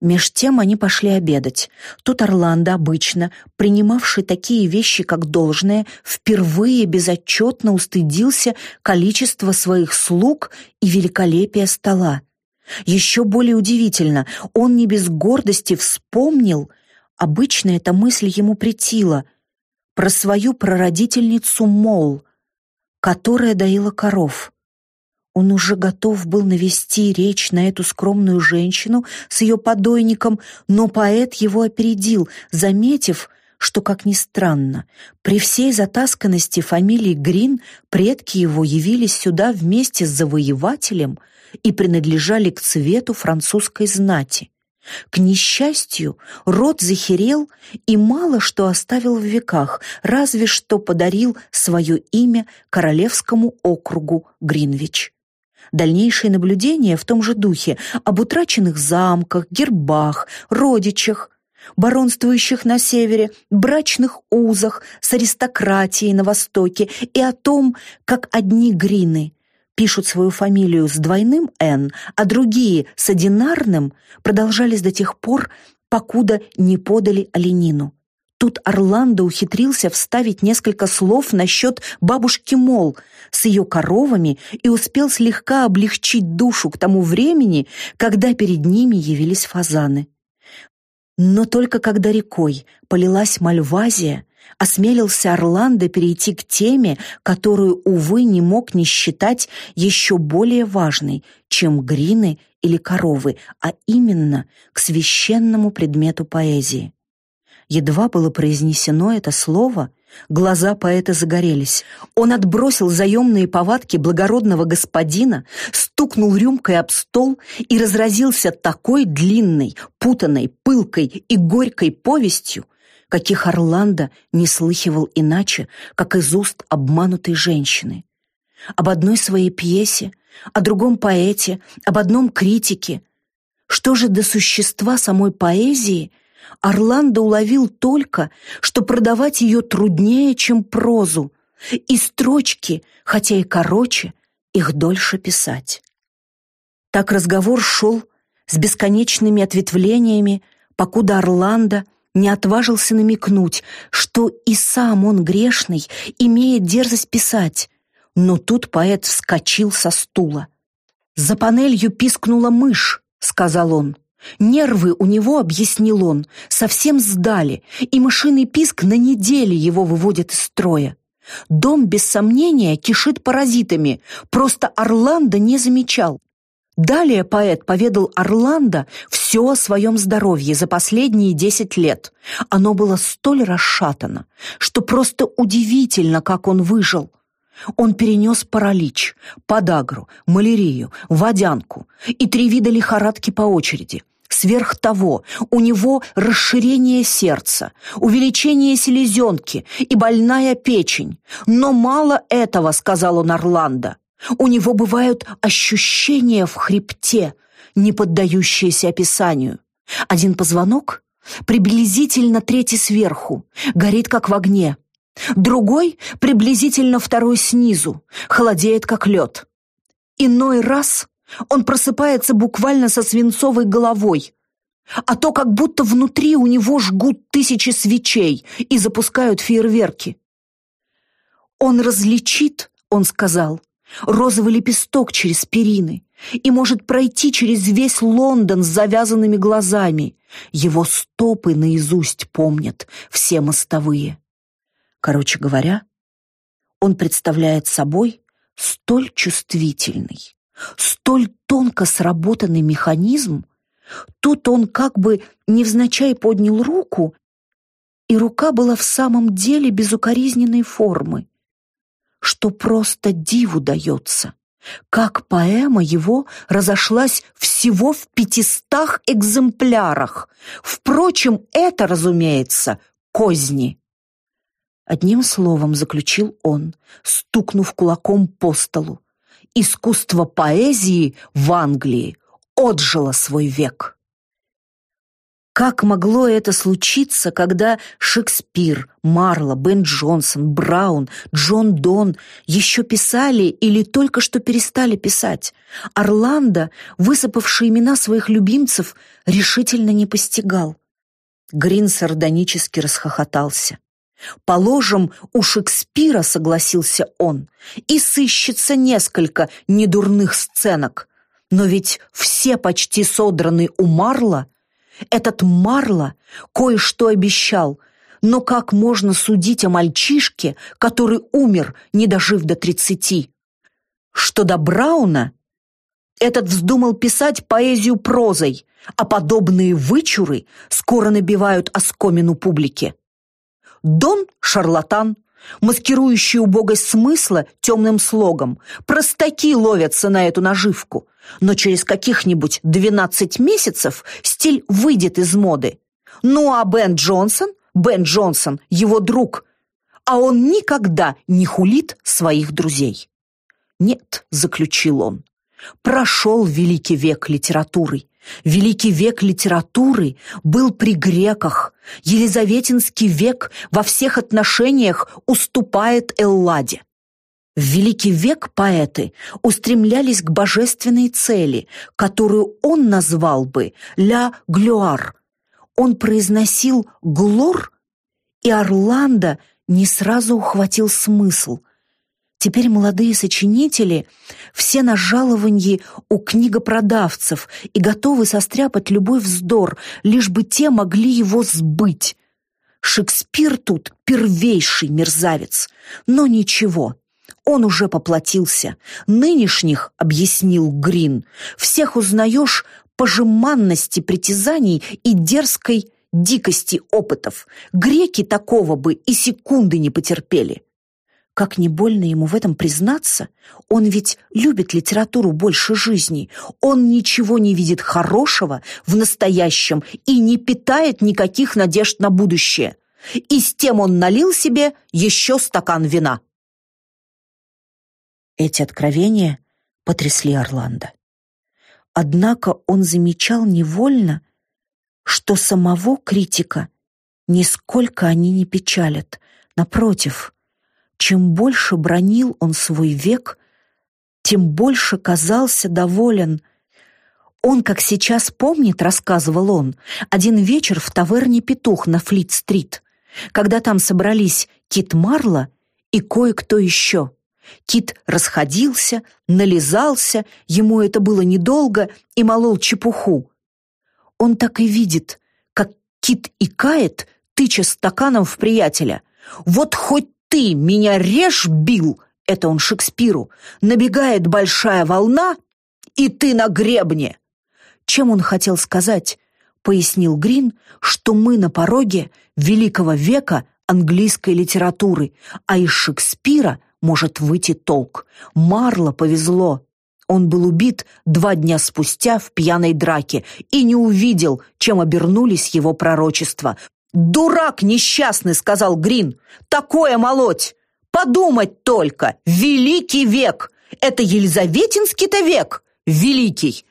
Меж тем они пошли обедать. Тут Орландо, обычно принимавший такие вещи как должное, впервые безотчетно устыдился количества своих слуг и великолепия стола. Еще более удивительно, он не без гордости вспомнил, обычно эта мысль ему претила, про свою прародительницу Мол, которая доила коров. Он уже готов был навести речь на эту скромную женщину с ее подойником, но поэт его опередил, заметив, что, как ни странно, при всей затасканности фамилии Грин предки его явились сюда вместе с завоевателем и принадлежали к цвету французской знати. К несчастью, род захерел и мало что оставил в веках, разве что подарил свое имя королевскому округу Гринвич. Дальнейшие наблюдения в том же духе об утраченных замках, гербах, родичах, баронствующих на севере, брачных узах с аристократией на востоке и о том, как одни грины пишут свою фамилию с двойным «н», а другие с одинарным, продолжались до тех пор, покуда не подали оленину. Тут Орландо ухитрился вставить несколько слов насчет бабушки Мол с ее коровами и успел слегка облегчить душу к тому времени, когда перед ними явились фазаны. Но только когда рекой полилась Мальвазия, осмелился Орландо перейти к теме, которую, увы, не мог не считать еще более важной, чем грины или коровы, а именно к священному предмету поэзии. Едва было произнесено это слово, глаза поэта загорелись. Он отбросил заемные повадки благородного господина, стукнул рюмкой об стол и разразился такой длинной, путанной, пылкой и горькой повестью, каких Орландо не слыхивал иначе, как из уст обманутой женщины. Об одной своей пьесе, о другом поэте, об одном критике. Что же до существа самой поэзии, Орландо уловил только, что продавать ее труднее, чем прозу, и строчки, хотя и короче, их дольше писать. Так разговор шел с бесконечными ответвлениями, покуда Орландо не отважился намекнуть, что и сам он грешный, имеет дерзость писать. Но тут поэт вскочил со стула. «За панелью пискнула мышь», — сказал он. Нервы у него, объяснил он, совсем сдали, и мышиный писк на неделе его выводит из строя. Дом, без сомнения, кишит паразитами, просто Орландо не замечал. Далее поэт поведал Орландо все о своем здоровье за последние десять лет. Оно было столь расшатано, что просто удивительно, как он выжил. Он перенес паралич, подагру, малярию, водянку и три вида лихорадки по очереди. Сверх того, у него расширение сердца, увеличение селезенки и больная печень. Но мало этого, сказал он Орландо. У него бывают ощущения в хребте, не поддающиеся описанию. Один позвонок, приблизительно третий сверху, горит как в огне. Другой, приблизительно второй снизу, холодеет как лед. Иной раз он просыпается буквально со свинцовой головой, а то как будто внутри у него жгут тысячи свечей и запускают фейерверки. Он различит, он сказал, розовый лепесток через перины и может пройти через весь Лондон с завязанными глазами. Его стопы наизусть помнят все мостовые. Короче говоря, он представляет собой столь чувствительный, столь тонко сработанный механизм, тут он как бы невзначай поднял руку, и рука была в самом деле безукоризненной формы, что просто диву дается, как поэма его разошлась всего в пятистах экземплярах. Впрочем, это, разумеется, козни. Одним словом заключил он, стукнув кулаком по столу. Искусство поэзии в Англии отжило свой век. Как могло это случиться, когда Шекспир, Марло, Бен Джонсон, Браун, Джон Дон еще писали или только что перестали писать? Орландо, высыпавший имена своих любимцев, решительно не постигал. Грин сардонически расхохотался. Положим, у Шекспира, согласился он, и сыщется несколько недурных сценок. Но ведь все почти содраны у Марла. Этот Марло кое-что обещал, но как можно судить о мальчишке, который умер, не дожив до тридцати? Что до Брауна, этот вздумал писать поэзию прозой, а подобные вычуры скоро набивают оскомину публике. Дон – шарлатан, маскирующий убогость смысла темным слогом. Простаки ловятся на эту наживку. Но через каких-нибудь 12 месяцев стиль выйдет из моды. Ну а Бен Джонсон? Бен Джонсон – его друг. А он никогда не хулит своих друзей. «Нет», – заключил он, – «прошел великий век литературы, Великий век литературы был при греках. Елизаветинский век во всех отношениях уступает Элладе. В Великий век поэты устремлялись к божественной цели, которую он назвал бы «ля глюар». Он произносил «глор», и Орландо не сразу ухватил смысл – Теперь молодые сочинители все на жалованье у книгопродавцев и готовы состряпать любой вздор, лишь бы те могли его сбыть. Шекспир тут первейший мерзавец, но ничего, он уже поплатился. Нынешних, объяснил Грин, всех узнаешь по жеманности притязаний и дерзкой дикости опытов. Греки такого бы и секунды не потерпели. Как не больно ему в этом признаться, он ведь любит литературу больше жизни. Он ничего не видит хорошего в настоящем и не питает никаких надежд на будущее. И с тем он налил себе еще стакан вина. Эти откровения потрясли Орландо. Однако он замечал невольно, что самого критика нисколько они не печалят. Напротив, чем больше бронил он свой век, тем больше казался доволен. Он, как сейчас помнит, рассказывал он, один вечер в таверне «Петух» на Флит-стрит, когда там собрались Кит Марло и кое-кто еще. Кит расходился, нализался, ему это было недолго, и молол чепуху. Он так и видит, как Кит икает, тыча стаканом в приятеля. Вот хоть ты меня режь, бил, это он Шекспиру, набегает большая волна, и ты на гребне. Чем он хотел сказать? Пояснил Грин, что мы на пороге великого века английской литературы, а из Шекспира может выйти толк. Марло повезло. Он был убит два дня спустя в пьяной драке и не увидел, чем обернулись его пророчества. «Дурак несчастный!» — сказал Грин. «Такое молоть! Подумать только! Великий век! Это Елизаветинский-то век! Великий!»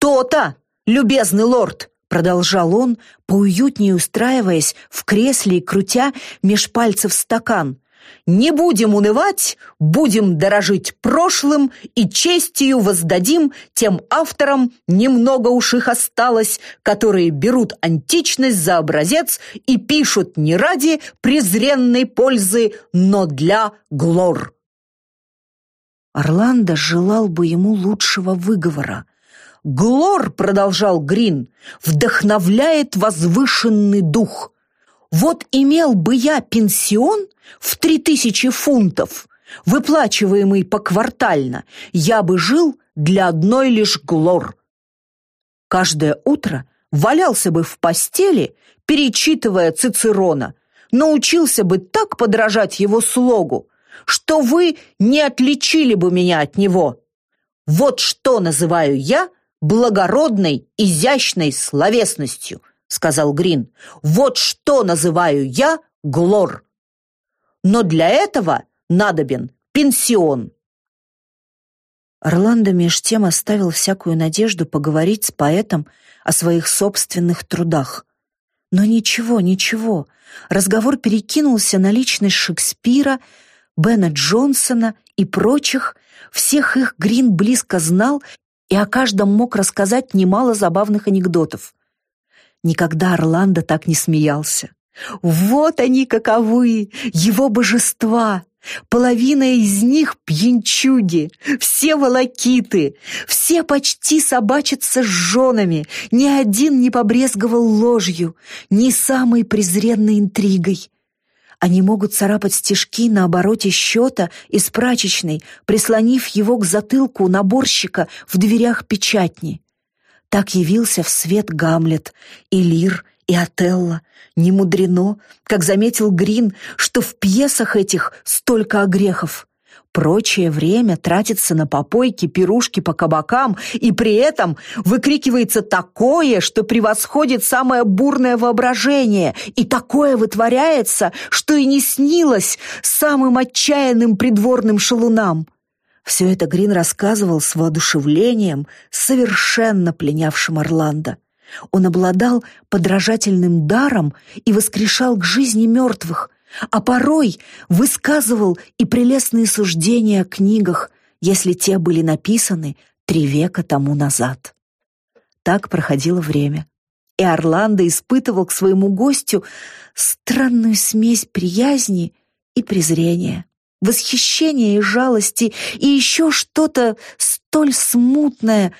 «То-то, любезный лорд!» — продолжал он, поуютнее устраиваясь в кресле и крутя меж пальцев стакан. «Не будем унывать, будем дорожить прошлым и честью воздадим тем авторам, немного уж их осталось, которые берут античность за образец и пишут не ради презренной пользы, но для глор». Орландо желал бы ему лучшего выговора. «Глор», — продолжал Грин, — «вдохновляет возвышенный дух. Вот имел бы я пенсион в три тысячи фунтов, выплачиваемый поквартально, я бы жил для одной лишь Глор. Каждое утро валялся бы в постели, перечитывая Цицерона, научился бы так подражать его слогу, что вы не отличили бы меня от него. Вот что называю я благородной, изящной словесностью, сказал Грин. Вот что называю я глор. Но для этого надобен пенсион. Орландо меж тем оставил всякую надежду поговорить с поэтом о своих собственных трудах. Но ничего, ничего. Разговор перекинулся на личность Шекспира, Бена Джонсона и прочих, всех их Грин близко знал и о каждом мог рассказать немало забавных анекдотов. Никогда Орландо так не смеялся. Вот они каковы, его божества! Половина из них пьянчуги, все волокиты, все почти собачатся с женами, ни один не побрезговал ложью, ни самой презренной интригой. Они могут царапать стежки на обороте счета из прачечной, прислонив его к затылку наборщика в дверях печатни. Так явился в свет Гамлет, и Лир, и Отелло. Не мудрено, как заметил Грин, что в пьесах этих столько огрехов. Прочее время тратится на попойки, пирушки по кабакам, и при этом выкрикивается такое, что превосходит самое бурное воображение, и такое вытворяется, что и не снилось самым отчаянным придворным шалунам. Все это Грин рассказывал с воодушевлением, совершенно пленявшим Орландо. Он обладал подражательным даром и воскрешал к жизни мертвых, а порой высказывал и прелестные суждения о книгах, если те были написаны три века тому назад. Так проходило время, и Орландо испытывал к своему гостю странную смесь приязни и презрения, восхищения и жалости, и еще что-то столь смутное,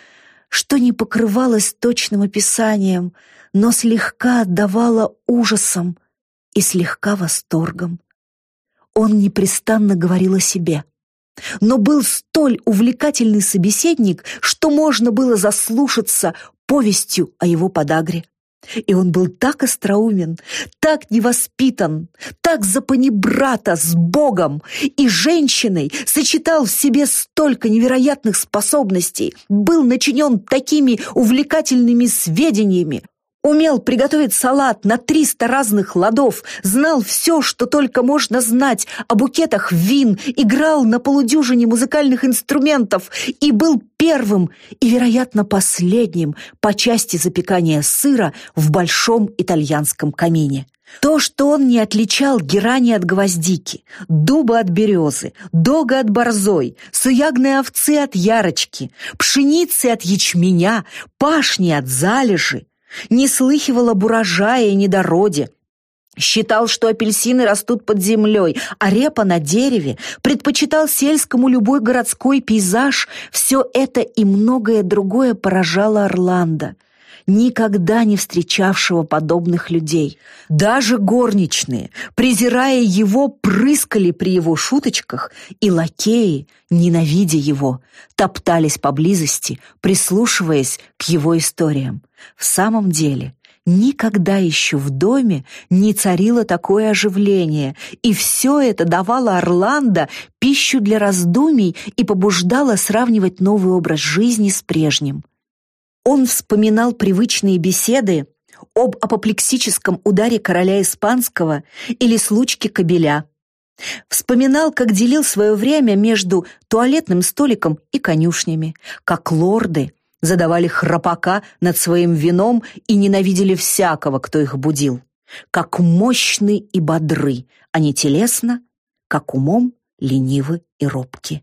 что не покрывалось точным описанием, но слегка отдавало ужасом, и слегка восторгом. Он непрестанно говорил о себе, но был столь увлекательный собеседник, что можно было заслушаться повестью о его подагре. И он был так остроумен, так невоспитан, так запанибрата с Богом и женщиной, сочетал в себе столько невероятных способностей, был начинен такими увлекательными сведениями, Умел приготовить салат на 300 разных ладов, знал все, что только можно знать о букетах вин, играл на полудюжине музыкальных инструментов и был первым и, вероятно, последним по части запекания сыра в большом итальянском камине. То, что он не отличал герани от гвоздики, дуба от березы, дога от борзой, суягной овцы от ярочки, пшеницы от ячменя, пашни от залежи, не слыхивал об урожае и недороде. Считал, что апельсины растут под землей, а репа на дереве, предпочитал сельскому любой городской пейзаж. Все это и многое другое поражало Орландо никогда не встречавшего подобных людей. Даже горничные, презирая его, прыскали при его шуточках, и лакеи, ненавидя его, топтались поблизости, прислушиваясь к его историям. В самом деле, Никогда еще в доме не царило такое оживление, и все это давало Орландо пищу для раздумий и побуждало сравнивать новый образ жизни с прежним. Он вспоминал привычные беседы об апоплексическом ударе короля Испанского или случке кобеля. Вспоминал, как делил свое время между туалетным столиком и конюшнями, как лорды, задавали храпака над своим вином и ненавидели всякого, кто их будил. Как мощны и бодры, а не телесно, как умом ленивы и робки.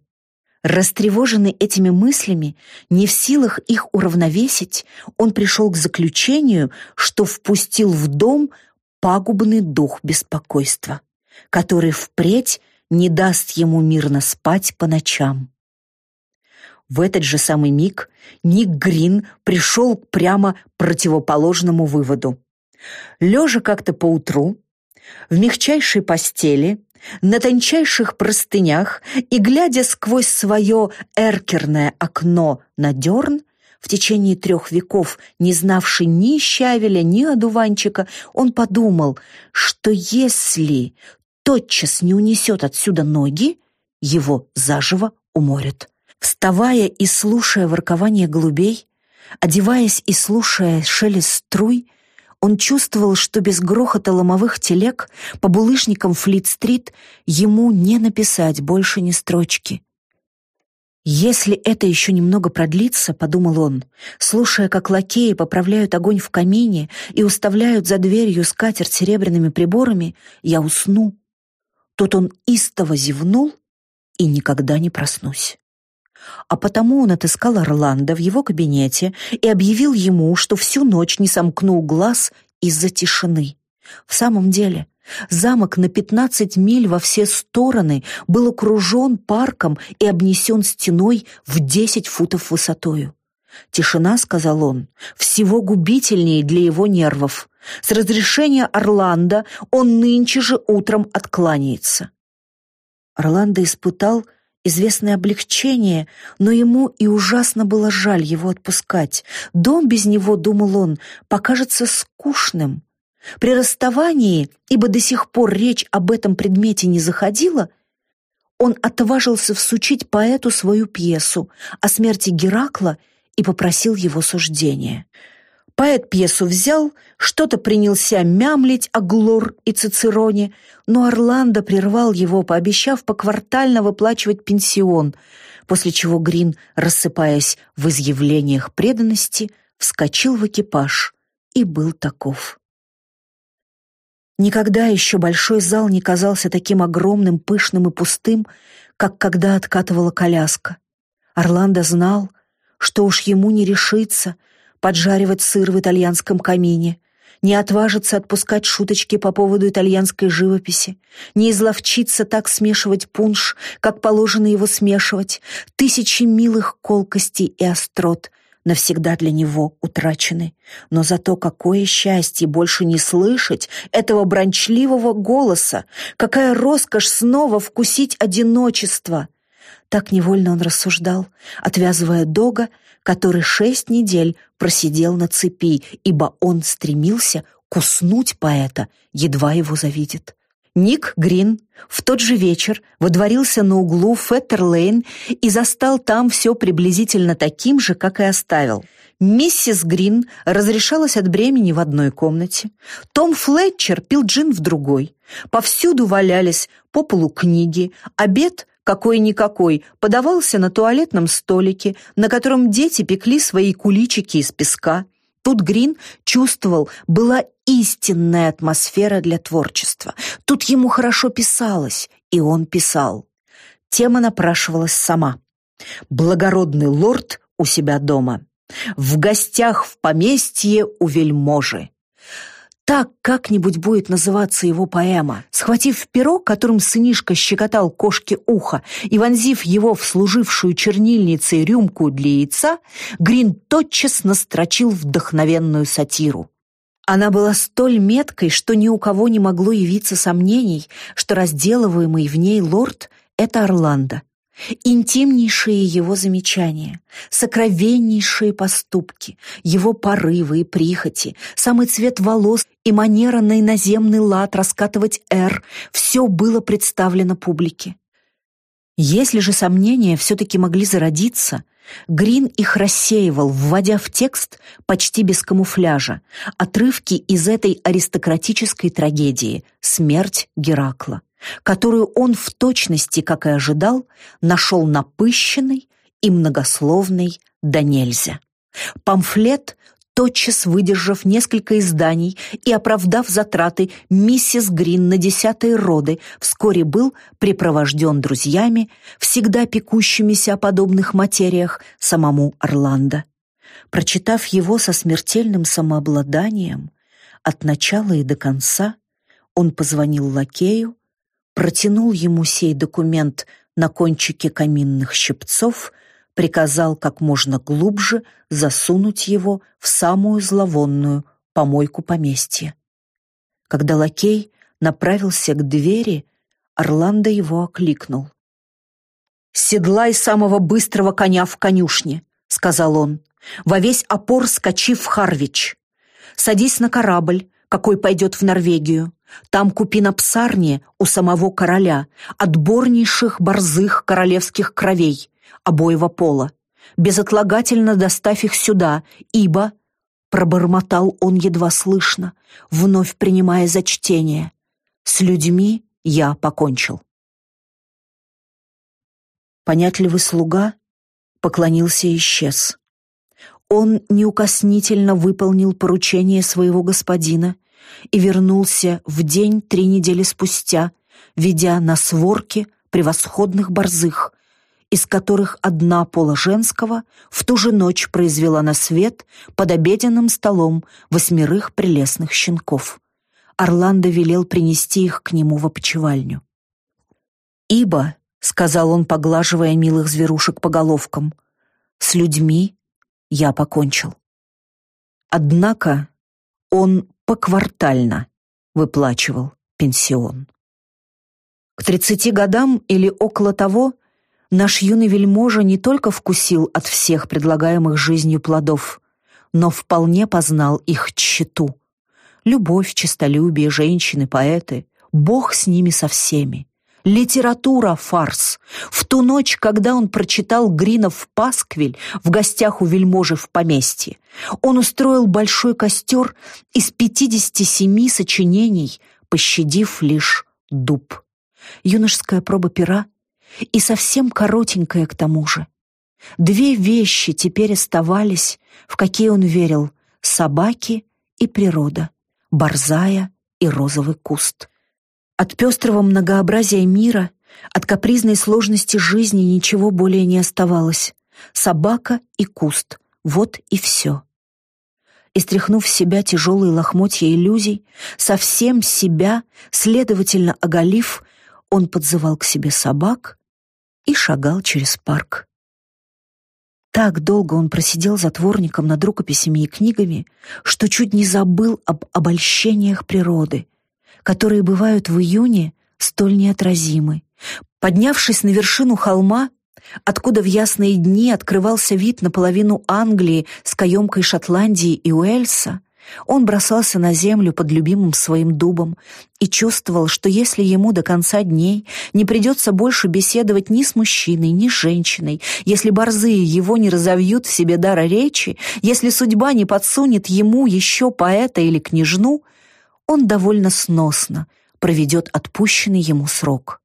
Растревоженный этими мыслями, не в силах их уравновесить, он пришел к заключению, что впустил в дом пагубный дух беспокойства, который впредь не даст ему мирно спать по ночам. В этот же самый миг Ник Грин пришел к прямо противоположному выводу. Лежа как-то поутру, в мягчайшей постели, на тончайших простынях и, глядя сквозь свое эркерное окно на дерн, в течение трех веков не знавший ни щавеля, ни одуванчика, он подумал, что если тотчас не унесет отсюда ноги, его заживо уморят. Вставая и слушая воркование голубей, одеваясь и слушая шелест струй, он чувствовал, что без грохота ломовых телег по булыжникам Флит-стрит ему не написать больше ни строчки. «Если это еще немного продлится», — подумал он, слушая, как лакеи поправляют огонь в камине и уставляют за дверью скатерть серебряными приборами, я усну. Тут он истово зевнул и никогда не проснусь. А потому он отыскал Орландо в его кабинете и объявил ему, что всю ночь не сомкнул глаз из-за тишины. В самом деле, замок на пятнадцать миль во все стороны был окружен парком и обнесен стеной в десять футов высотою. «Тишина», — сказал он, — «всего губительнее для его нервов. С разрешения Орландо он нынче же утром откланяется». Орландо испытал известное облегчение, но ему и ужасно было жаль его отпускать. Дом без него, думал он, покажется скучным. При расставании, ибо до сих пор речь об этом предмете не заходила, он отважился всучить поэту свою пьесу о смерти Геракла и попросил его суждения. Поэт пьесу взял, что-то принялся мямлить о Глор и Цицероне, но Орландо прервал его, пообещав поквартально выплачивать пенсион, после чего Грин, рассыпаясь в изъявлениях преданности, вскочил в экипаж и был таков. Никогда еще большой зал не казался таким огромным, пышным и пустым, как когда откатывала коляска. Орландо знал, что уж ему не решиться — поджаривать сыр в итальянском камине, не отважиться отпускать шуточки по поводу итальянской живописи, не изловчиться так смешивать пунш, как положено его смешивать, тысячи милых колкостей и острот навсегда для него утрачены. Но зато какое счастье больше не слышать этого брончливого голоса, какая роскошь снова вкусить одиночество. Так невольно он рассуждал, отвязывая дога который шесть недель просидел на цепи, ибо он стремился куснуть поэта, едва его завидит. Ник Грин в тот же вечер водворился на углу Феттерлейн и застал там все приблизительно таким же, как и оставил. Миссис Грин разрешалась от бремени в одной комнате. Том Флетчер пил джин в другой. Повсюду валялись по полу книги. Обед какой-никакой, подавался на туалетном столике, на котором дети пекли свои куличики из песка. Тут Грин чувствовал, была истинная атмосфера для творчества. Тут ему хорошо писалось, и он писал. Тема напрашивалась сама. «Благородный лорд у себя дома. В гостях в поместье у вельможи. Так как-нибудь будет называться его поэма. Схватив перо, которым сынишка щекотал кошке ухо, и вонзив его в служившую чернильницей рюмку для яйца, Грин тотчас настрочил вдохновенную сатиру. Она была столь меткой, что ни у кого не могло явиться сомнений, что разделываемый в ней лорд — это Орландо. Интимнейшие его замечания, сокровеннейшие поступки, его порывы и прихоти, самый цвет волос и манера на иноземный лад раскатывать «Р» — все было представлено публике. Если же сомнения все-таки могли зародиться, Грин их рассеивал, вводя в текст почти без камуфляжа отрывки из этой аристократической трагедии «Смерть Геракла» которую он в точности, как и ожидал, нашел напыщенной и многословной до нельзя. Памфлет, тотчас выдержав несколько изданий и оправдав затраты миссис Грин на десятые роды, вскоре был припровожден друзьями, всегда пекущимися о подобных материях, самому Орландо. Прочитав его со смертельным самообладанием, от начала и до конца, он позвонил лакею, протянул ему сей документ на кончике каминных щипцов, приказал как можно глубже засунуть его в самую зловонную помойку поместья. Когда лакей направился к двери, Орландо его окликнул. «Седлай самого быстрого коня в конюшне», — сказал он, во весь опор скачив в Харвич. «Садись на корабль, какой пойдет в Норвегию. Там купи на псарне у самого короля отборнейших борзых королевских кровей обоего пола. Безотлагательно доставь их сюда, ибо...» Пробормотал он едва слышно, вновь принимая за чтение. «С людьми я покончил». Понятливый слуга поклонился и исчез. Он неукоснительно выполнил поручение своего господина и вернулся в день три недели спустя, ведя на сворке превосходных борзых, из которых одна пола женского в ту же ночь произвела на свет под обеденным столом восьмерых прелестных щенков. Орландо велел принести их к нему в опочивальню. «Ибо», — сказал он, поглаживая милых зверушек по головкам, — «с людьми я покончил. Однако он поквартально выплачивал пенсион. К тридцати годам или около того наш юный вельможа не только вкусил от всех предлагаемых жизнью плодов, но вполне познал их тщету. Любовь, честолюбие, женщины, поэты, Бог с ними со всеми. Литература — фарс. В ту ночь, когда он прочитал Гринов «Пасквиль» в гостях у вельможи в поместье, он устроил большой костер из 57 сочинений, пощадив лишь дуб. Юношеская проба пера и совсем коротенькая к тому же. Две вещи теперь оставались, в какие он верил — собаки и природа, борзая и розовый куст. От пестрого многообразия мира, от капризной сложности жизни ничего более не оставалось. Собака и куст — вот и все. Истряхнув с себя тяжелые лохмотья иллюзий, совсем себя, следовательно оголив, он подзывал к себе собак и шагал через парк. Так долго он просидел затворником над рукописями и книгами, что чуть не забыл об обольщениях природы — которые бывают в июне столь неотразимы. Поднявшись на вершину холма, откуда в ясные дни открывался вид на половину Англии с каемкой Шотландии и Уэльса, он бросался на землю под любимым своим дубом и чувствовал, что если ему до конца дней не придется больше беседовать ни с мужчиной, ни с женщиной, если борзые его не разовьют в себе дара речи, если судьба не подсунет ему еще поэта или княжну — он довольно сносно проведет отпущенный ему срок.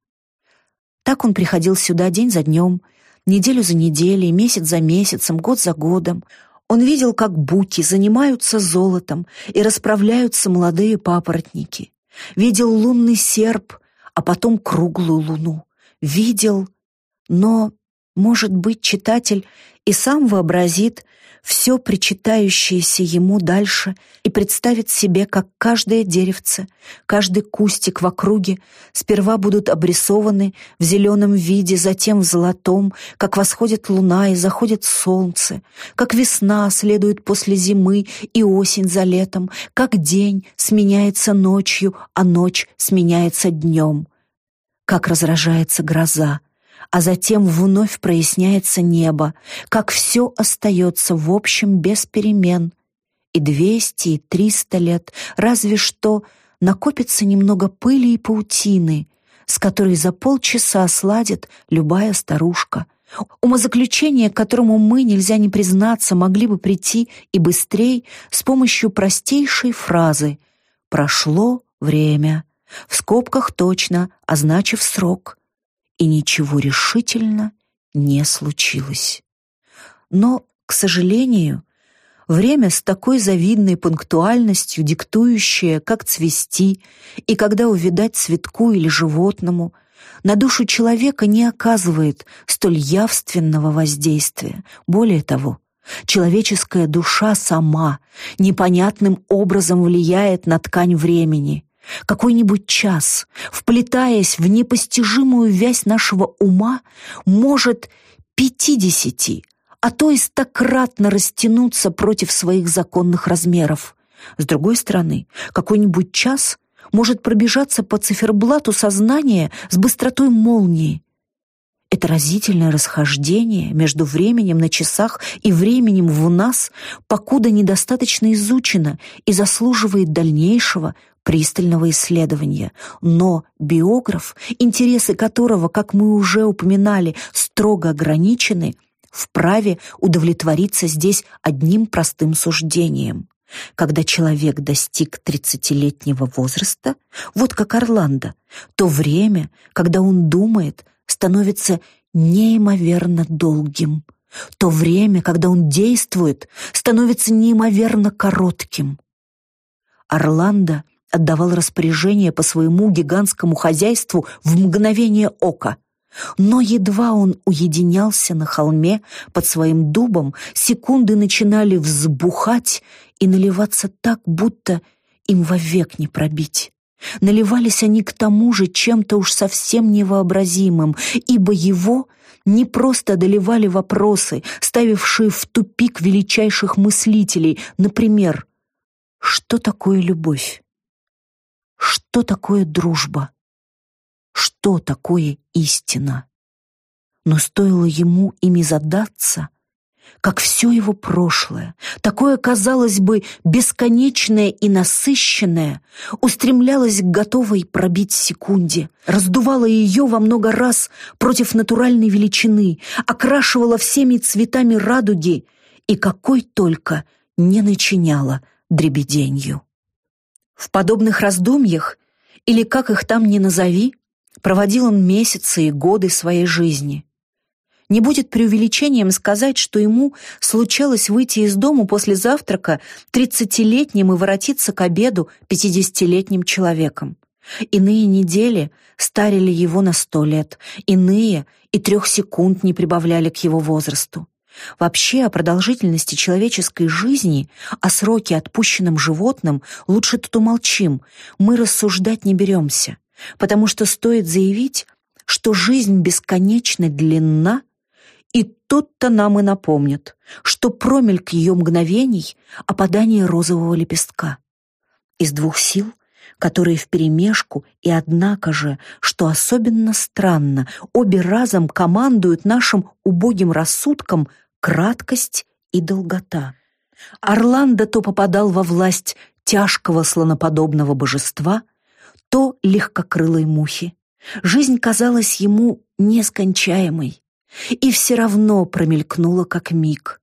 Так он приходил сюда день за днем, неделю за неделей, месяц за месяцем, год за годом. Он видел, как буки занимаются золотом и расправляются молодые папоротники. Видел лунный серп, а потом круглую луну. Видел, но, может быть, читатель и сам вообразит, все причитающееся ему дальше и представит себе, как каждое деревце, каждый кустик в округе сперва будут обрисованы в зеленом виде, затем в золотом, как восходит луна и заходит солнце, как весна следует после зимы и осень за летом, как день сменяется ночью, а ночь сменяется днем, как разражается гроза, а затем вновь проясняется небо, как все остается в общем без перемен. И двести, и триста лет, разве что накопится немного пыли и паутины, с которой за полчаса сладит любая старушка. Умозаключение, к которому мы, нельзя не признаться, могли бы прийти и быстрее с помощью простейшей фразы «прошло время», в скобках точно означив срок — и ничего решительно не случилось. Но, к сожалению, Время с такой завидной пунктуальностью, диктующее, как цвести, и когда увидать цветку или животному, на душу человека не оказывает столь явственного воздействия. Более того, человеческая душа сама непонятным образом влияет на ткань времени. Какой-нибудь час, вплетаясь в непостижимую вязь нашего ума, может пятидесяти, а то и стократно растянуться против своих законных размеров. С другой стороны, какой-нибудь час может пробежаться по циферблату сознания с быстротой молнии. Это разительное расхождение между временем на часах и временем в нас покуда недостаточно изучено и заслуживает дальнейшего пристального исследования. Но биограф, интересы которого, как мы уже упоминали, строго ограничены, вправе удовлетвориться здесь одним простым суждением. Когда человек достиг тридцатилетнего возраста, вот как Орландо, то время, когда он думает, становится неимоверно долгим. То время, когда он действует, становится неимоверно коротким. Орландо отдавал распоряжение по своему гигантскому хозяйству в мгновение ока. Но едва он уединялся на холме под своим дубом, секунды начинали взбухать и наливаться так, будто им вовек не пробить. Наливались они к тому же чем-то уж совсем невообразимым, ибо его не просто одолевали вопросы, ставившие в тупик величайших мыслителей, например, что такое любовь? Что такое дружба? Что такое истина? Но стоило ему ими задаться, как все его прошлое, такое, казалось бы, бесконечное и насыщенное, устремлялось к готовой пробить секунде, раздувало ее во много раз против натуральной величины, окрашивало всеми цветами радуги и какой только не начиняло дребеденью. В подобных раздумьях, или как их там ни назови, проводил он месяцы и годы своей жизни. Не будет преувеличением сказать, что ему случалось выйти из дому после завтрака тридцатилетним и воротиться к обеду пятидесятилетним человеком. Иные недели старили его на сто лет, иные и трех секунд не прибавляли к его возрасту. Вообще о продолжительности человеческой жизни, о сроке, отпущенном животным, лучше тут умолчим, мы рассуждать не беремся, потому что стоит заявить, что жизнь бесконечно длинна, и тут-то нам и напомнят, что промельк ее мгновений — опадание розового лепестка. Из двух сил — которые вперемешку, и однако же, что особенно странно, обе разом командуют нашим убогим рассудком краткость и долгота. Орландо то попадал во власть тяжкого слоноподобного божества, то легкокрылой мухи. Жизнь казалась ему нескончаемой, и все равно промелькнула как миг.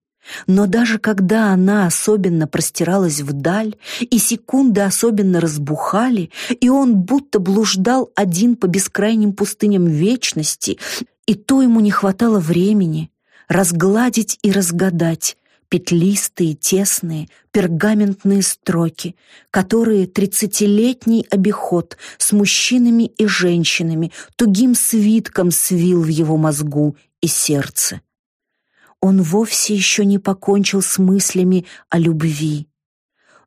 Но даже когда она особенно простиралась вдаль, и секунды особенно разбухали, и он будто блуждал один по бескрайним пустыням вечности, и то ему не хватало времени, разгладить и разгадать петлистые, тесные, пергаментные строки, которые тридцатилетний обиход с мужчинами и женщинами тугим свитком свил в его мозгу и сердце. Он вовсе еще не покончил с мыслями о любви.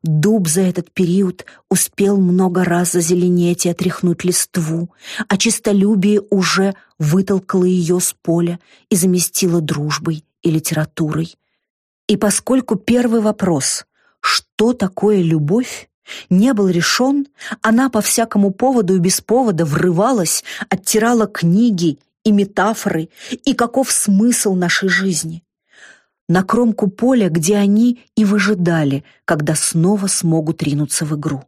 Дуб за этот период успел много раз зазеленеть и отряхнуть листву, а честолюбие уже вытолкало ее с поля и заместило дружбой и литературой. И поскольку первый вопрос «что такое любовь?» не был решен, она по всякому поводу и без повода врывалась, оттирала книги и метафоры, и каков смысл нашей жизни на кромку поля, где они и выжидали, когда снова смогут ринуться в игру.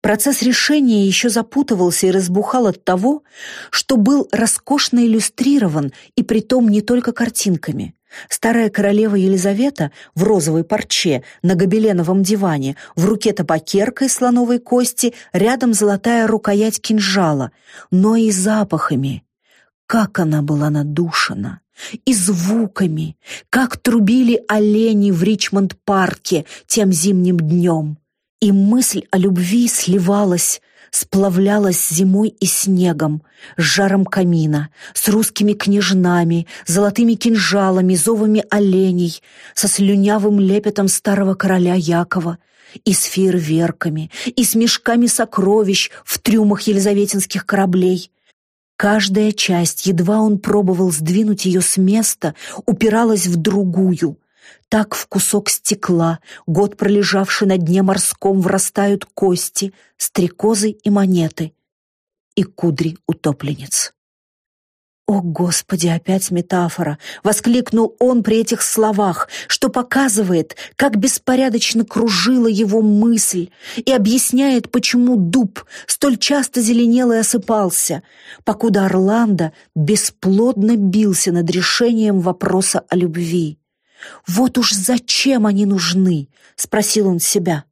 Процесс решения еще запутывался и разбухал от того, что был роскошно иллюстрирован, и притом не только картинками. Старая королева Елизавета в розовой парче на гобеленовом диване, в руке табакерка из слоновой кости, рядом золотая рукоять кинжала, но и запахами. Как она была надушена! и звуками, как трубили олени в Ричмонд-парке тем зимним днем. И мысль о любви сливалась, сплавлялась зимой и снегом, с жаром камина, с русскими княжнами, золотыми кинжалами, зовами оленей, со слюнявым лепетом старого короля Якова, и с фейерверками, и с мешками сокровищ в трюмах елизаветинских кораблей. Каждая часть, едва он пробовал сдвинуть ее с места, упиралась в другую. Так в кусок стекла, год пролежавший на дне морском, врастают кости, стрекозы и монеты, и кудри утопленниц. «О, Господи, опять метафора!» — воскликнул он при этих словах, что показывает, как беспорядочно кружила его мысль и объясняет, почему дуб столь часто зеленел и осыпался, покуда Орландо бесплодно бился над решением вопроса о любви. «Вот уж зачем они нужны?» — спросил он себя.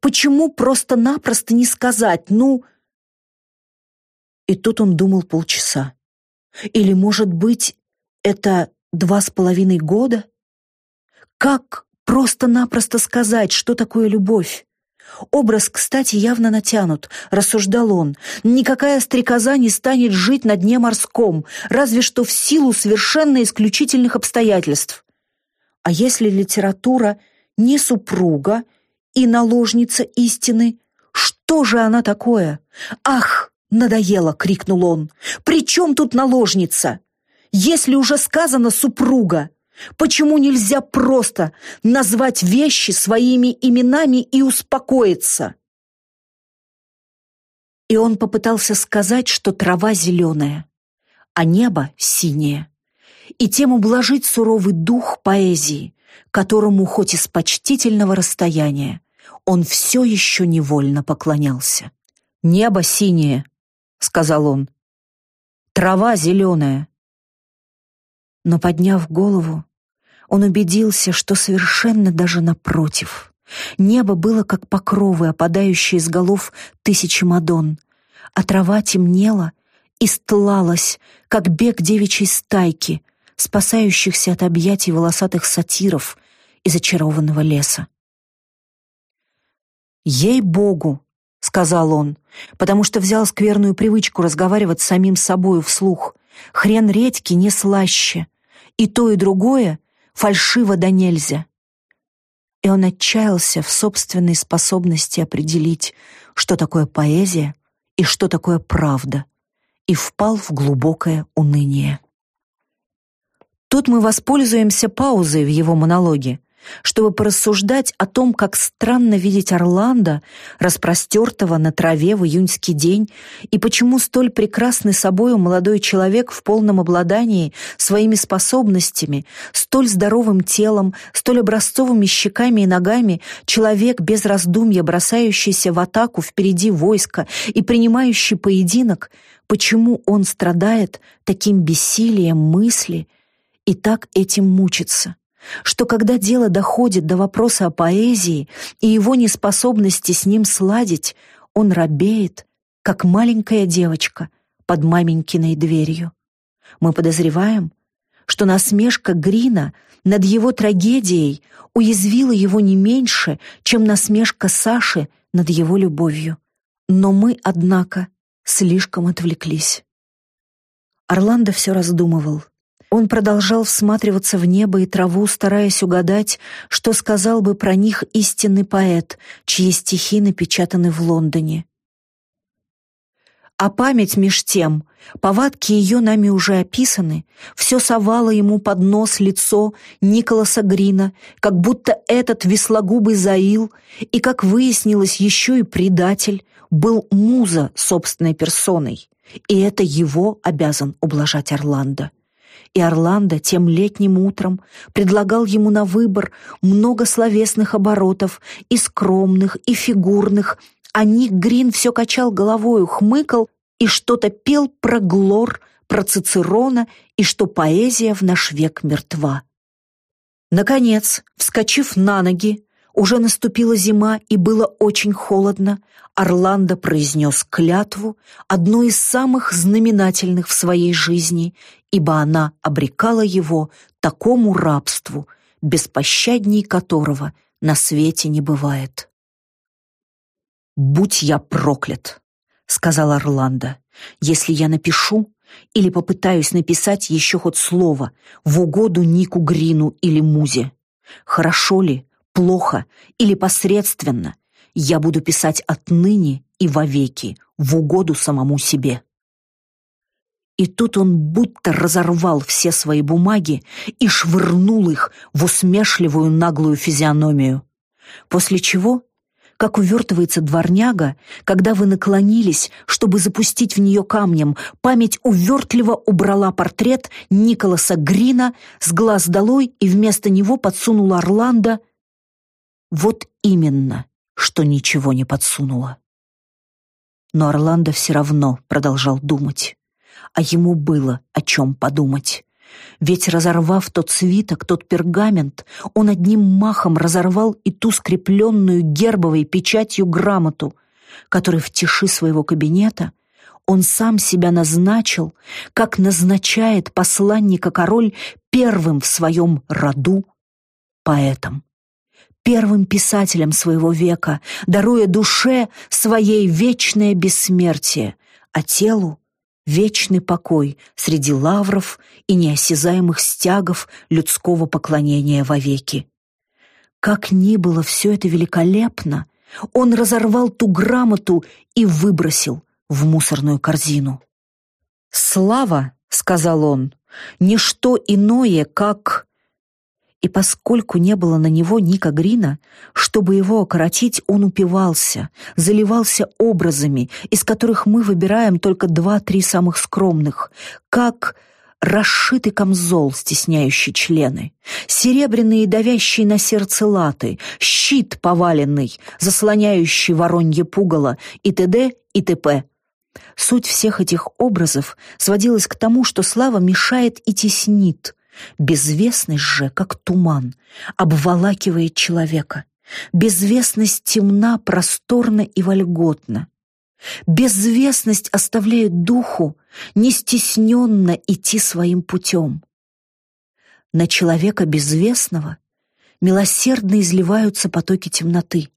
«Почему просто-напросто не сказать, ну...» И тут он думал полчаса. Или, может быть, это два с половиной года? Как просто-напросто сказать, что такое любовь? Образ, кстати, явно натянут, рассуждал он. Никакая стрекоза не станет жить на дне морском, разве что в силу совершенно исключительных обстоятельств. А если литература не супруга и наложница истины, что же она такое? Ах, «Надоело!» — крикнул он. «При чем тут наложница? Если уже сказано «супруга», почему нельзя просто назвать вещи своими именами и успокоиться?» И он попытался сказать, что трава зеленая, а небо синее, и тем ублажить суровый дух поэзии, которому хоть из почтительного расстояния он все еще невольно поклонялся. Небо синее, — сказал он. «Трава зеленая». Но, подняв голову, он убедился, что совершенно даже напротив. Небо было как покровы, опадающие с голов тысячи мадон, а трава темнела и стлалась, как бег девичьей стайки, спасающихся от объятий волосатых сатиров из очарованного леса. «Ей-богу!» — сказал он, потому что взял скверную привычку разговаривать с самим собою вслух. Хрен редьки не слаще, и то, и другое фальшиво да нельзя. И он отчаялся в собственной способности определить, что такое поэзия и что такое правда, и впал в глубокое уныние. Тут мы воспользуемся паузой в его монологе, чтобы порассуждать о том, как странно видеть Орландо, распростертого на траве в июньский день, и почему столь прекрасный собою молодой человек в полном обладании своими способностями, столь здоровым телом, столь образцовыми щеками и ногами, человек без раздумья, бросающийся в атаку впереди войска и принимающий поединок, почему он страдает таким бессилием мысли и так этим мучится что когда дело доходит до вопроса о поэзии и его неспособности с ним сладить, он робеет, как маленькая девочка под маменькиной дверью. Мы подозреваем, что насмешка Грина над его трагедией уязвила его не меньше, чем насмешка Саши над его любовью. Но мы, однако, слишком отвлеклись. Орландо все раздумывал. Он продолжал всматриваться в небо и траву, стараясь угадать, что сказал бы про них истинный поэт, чьи стихи напечатаны в Лондоне. А память меж тем, повадки ее нами уже описаны, все совало ему под нос лицо Николаса Грина, как будто этот веслогубый Заил, и, как выяснилось, еще и предатель, был муза собственной персоной, и это его обязан ублажать Орландо и Орландо тем летним утром предлагал ему на выбор много словесных оборотов, и скромных, и фигурных, а Ник Грин все качал головой, хмыкал и что-то пел про Глор, про Цицерона и что поэзия в наш век мертва. Наконец, вскочив на ноги, уже наступила зима и было очень холодно, Орландо произнес клятву, одну из самых знаменательных в своей жизни, ибо она обрекала его такому рабству, беспощадней которого на свете не бывает. «Будь я проклят», — сказал Орландо, «если я напишу или попытаюсь написать еще хоть слово в угоду Нику Грину или Музе. Хорошо ли, плохо или посредственно, я буду писать отныне и вовеки в угоду самому себе. И тут он будто разорвал все свои бумаги и швырнул их в усмешливую наглую физиономию. После чего, как увертывается дворняга, когда вы наклонились, чтобы запустить в нее камнем, память увертливо убрала портрет Николаса Грина с глаз долой и вместо него подсунула Орландо. Вот именно что ничего не подсунула. Но Орландо все равно продолжал думать. А ему было о чем подумать. Ведь, разорвав тот свиток, тот пергамент, он одним махом разорвал и ту скрепленную гербовой печатью грамоту, которой в тиши своего кабинета он сам себя назначил, как назначает посланника король первым в своем роду поэтом первым писателем своего века, даруя душе своей вечное бессмертие, а телу — вечный покой среди лавров и неосязаемых стягов людского поклонения вовеки. Как ни было все это великолепно, он разорвал ту грамоту и выбросил в мусорную корзину. «Слава», — сказал он, — «ничто иное, как и поскольку не было на него Ника Грина, чтобы его окоротить, он упивался, заливался образами, из которых мы выбираем только два-три самых скромных, как расшитый камзол, стесняющий члены, серебряные давящие на сердце латы, щит поваленный, заслоняющий воронье пугало и т.д. и т.п. Суть всех этих образов сводилась к тому, что слава мешает и теснит – Безвестность же, как туман, обволакивает человека. Безвестность темна, просторна и вольготна. Безвестность оставляет духу нестесненно идти своим путем. На человека безвестного милосердно изливаются потоки темноты.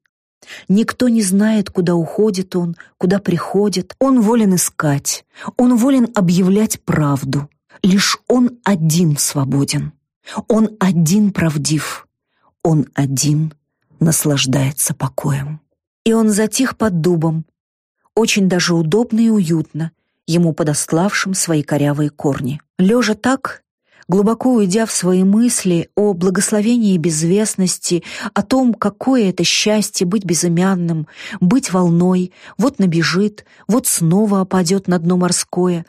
Никто не знает, куда уходит он, куда приходит. Он волен искать, он волен объявлять правду. Лишь Он один свободен, Он один правдив, Он один наслаждается покоем. И он затих под дубом, очень даже удобно и уютно, ему подославшим свои корявые корни. Лежа так, глубоко уйдя в свои мысли о благословении безвестности, о том, какое это счастье быть безымянным, быть волной, вот набежит, вот снова опадет на дно морское,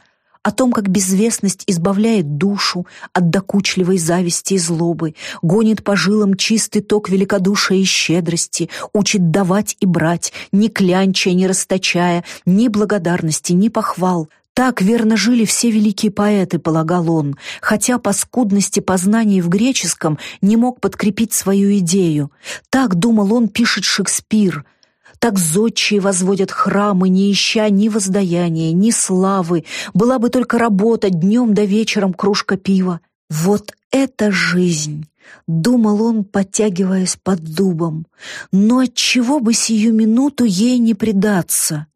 о том, как безвестность избавляет душу от докучливой зависти и злобы, гонит по жилам чистый ток великодушия и щедрости, учит давать и брать, ни клянчая, ни расточая, ни благодарности, ни похвал. Так верно жили все великие поэты, полагал он, хотя по скудности познаний в греческом не мог подкрепить свою идею. Так, думал он, пишет Шекспир — так зодчие возводят храмы, не ища ни воздаяния, ни славы. Была бы только работа, днем до вечером кружка пива. Вот это жизнь! Думал он, подтягиваясь под дубом. Но отчего бы сию минуту ей не предаться?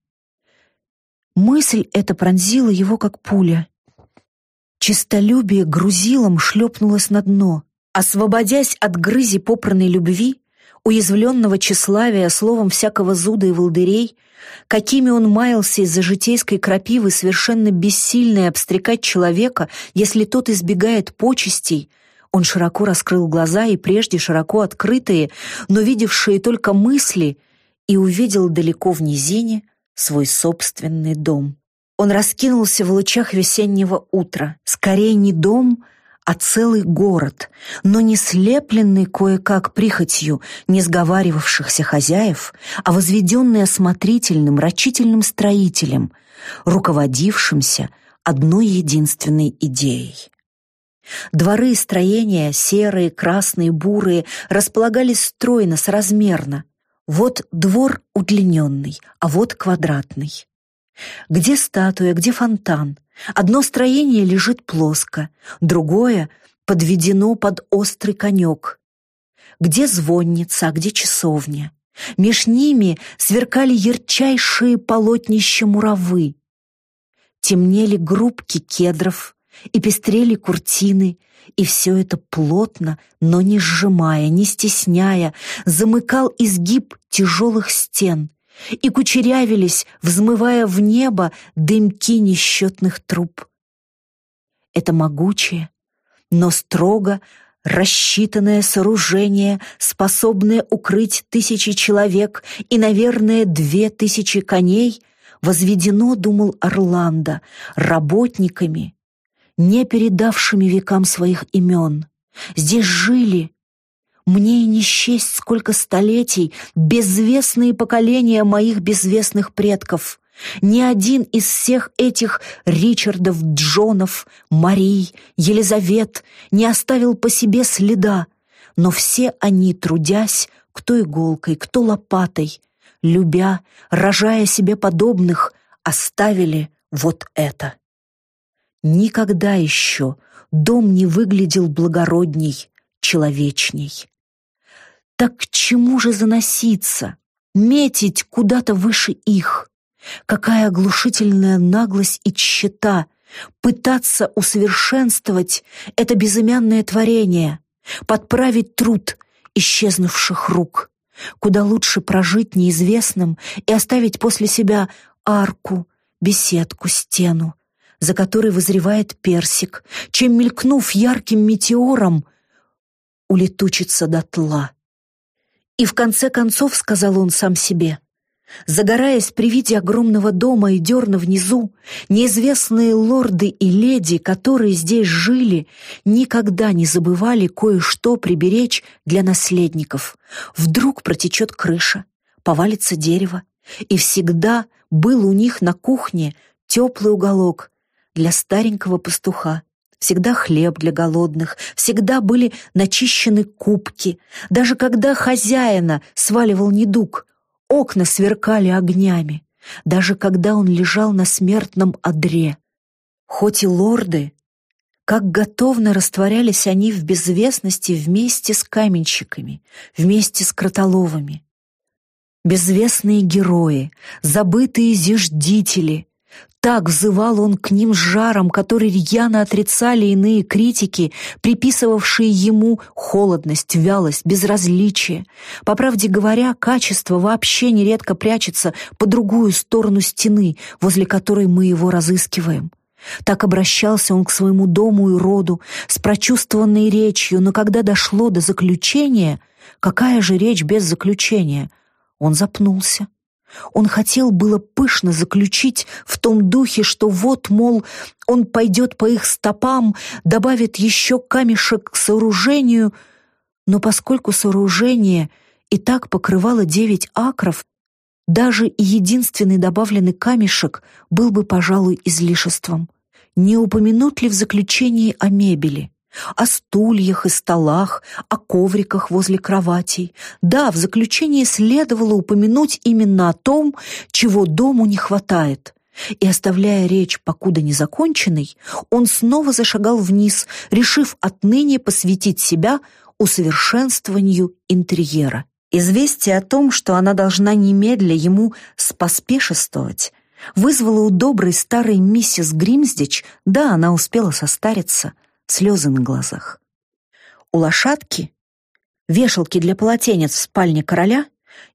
Мысль эта пронзила его, как пуля. Чистолюбие грузилом шлепнулось на дно. Освободясь от грызи попранной любви, уязвленного тщеславия, словом всякого зуда и волдырей, какими он маялся из-за житейской крапивы, совершенно бессильной обстрекать человека, если тот избегает почестей, он широко раскрыл глаза и прежде широко открытые, но видевшие только мысли, и увидел далеко в низине свой собственный дом. Он раскинулся в лучах весеннего утра. Скорее не дом, а целый город, но не слепленный кое-как прихотью не сговаривавшихся хозяев, а возведенный осмотрительным, рачительным строителем, руководившимся одной единственной идеей. Дворы и строения, серые, красные, бурые, располагались стройно, соразмерно. Вот двор удлиненный, а вот квадратный. Где статуя, где фонтан? Одно строение лежит плоско, другое подведено под острый конек. Где звонница, а где часовня? Меж ними сверкали ярчайшие полотнища муравы. Темнели группки кедров и пестрели куртины, и все это плотно, но не сжимая, не стесняя, замыкал изгиб тяжелых стен, и кучерявились, взмывая в небо дымки несчетных труб. Это могучее, но строго рассчитанное сооружение, способное укрыть тысячи человек и, наверное, две тысячи коней, возведено, думал Орландо, работниками, не передавшими векам своих имен. Здесь жили, мне и не счесть, сколько столетий, безвестные поколения моих безвестных предков. Ни один из всех этих Ричардов, Джонов, Марий, Елизавет не оставил по себе следа, но все они, трудясь, кто иголкой, кто лопатой, любя, рожая себе подобных, оставили вот это. Никогда еще дом не выглядел благородней, человечней. Так к чему же заноситься, метить куда-то выше их? Какая оглушительная наглость и тщета пытаться усовершенствовать это безымянное творение, подправить труд исчезнувших рук. Куда лучше прожить неизвестным и оставить после себя арку, беседку, стену, за которой вызревает персик, чем, мелькнув ярким метеором, улетучиться дотла. И в конце концов, сказал он сам себе — Загораясь при виде огромного дома и дерна внизу, неизвестные лорды и леди, которые здесь жили, никогда не забывали кое-что приберечь для наследников. Вдруг протечет крыша, повалится дерево, и всегда был у них на кухне теплый уголок для старенького пастуха. Всегда хлеб для голодных, всегда были начищены кубки. Даже когда хозяина сваливал недуг, Окна сверкали огнями, даже когда он лежал на смертном одре. Хоть и лорды, как готовно растворялись они в безвестности вместе с каменщиками, вместе с кротоловами. Безвестные герои, забытые зиждители, так взывал он к ним с жаром, который рьяно отрицали иные критики, приписывавшие ему холодность, вялость, безразличие. По правде говоря, качество вообще нередко прячется по другую сторону стены, возле которой мы его разыскиваем. Так обращался он к своему дому и роду, с прочувствованной речью, но когда дошло до заключения, какая же речь без заключения? Он запнулся. Он хотел было пышно заключить в том духе, что вот, мол, он пойдет по их стопам, добавит еще камешек к сооружению, но поскольку сооружение и так покрывало девять акров, даже и единственный добавленный камешек был бы, пожалуй, излишеством. Не упомянут ли в заключении о мебели? О стульях и столах, о ковриках возле кроватей. Да, в заключении следовало упомянуть именно о том, чего дому не хватает. И, оставляя речь покуда незаконченной, он снова зашагал вниз, решив отныне посвятить себя усовершенствованию интерьера. Известие о том, что она должна немедля ему споспешествовать, вызвало у доброй старой миссис Гримсдич, да, она успела состариться, слезы на глазах. У лошадки, вешалки для полотенец в спальне короля,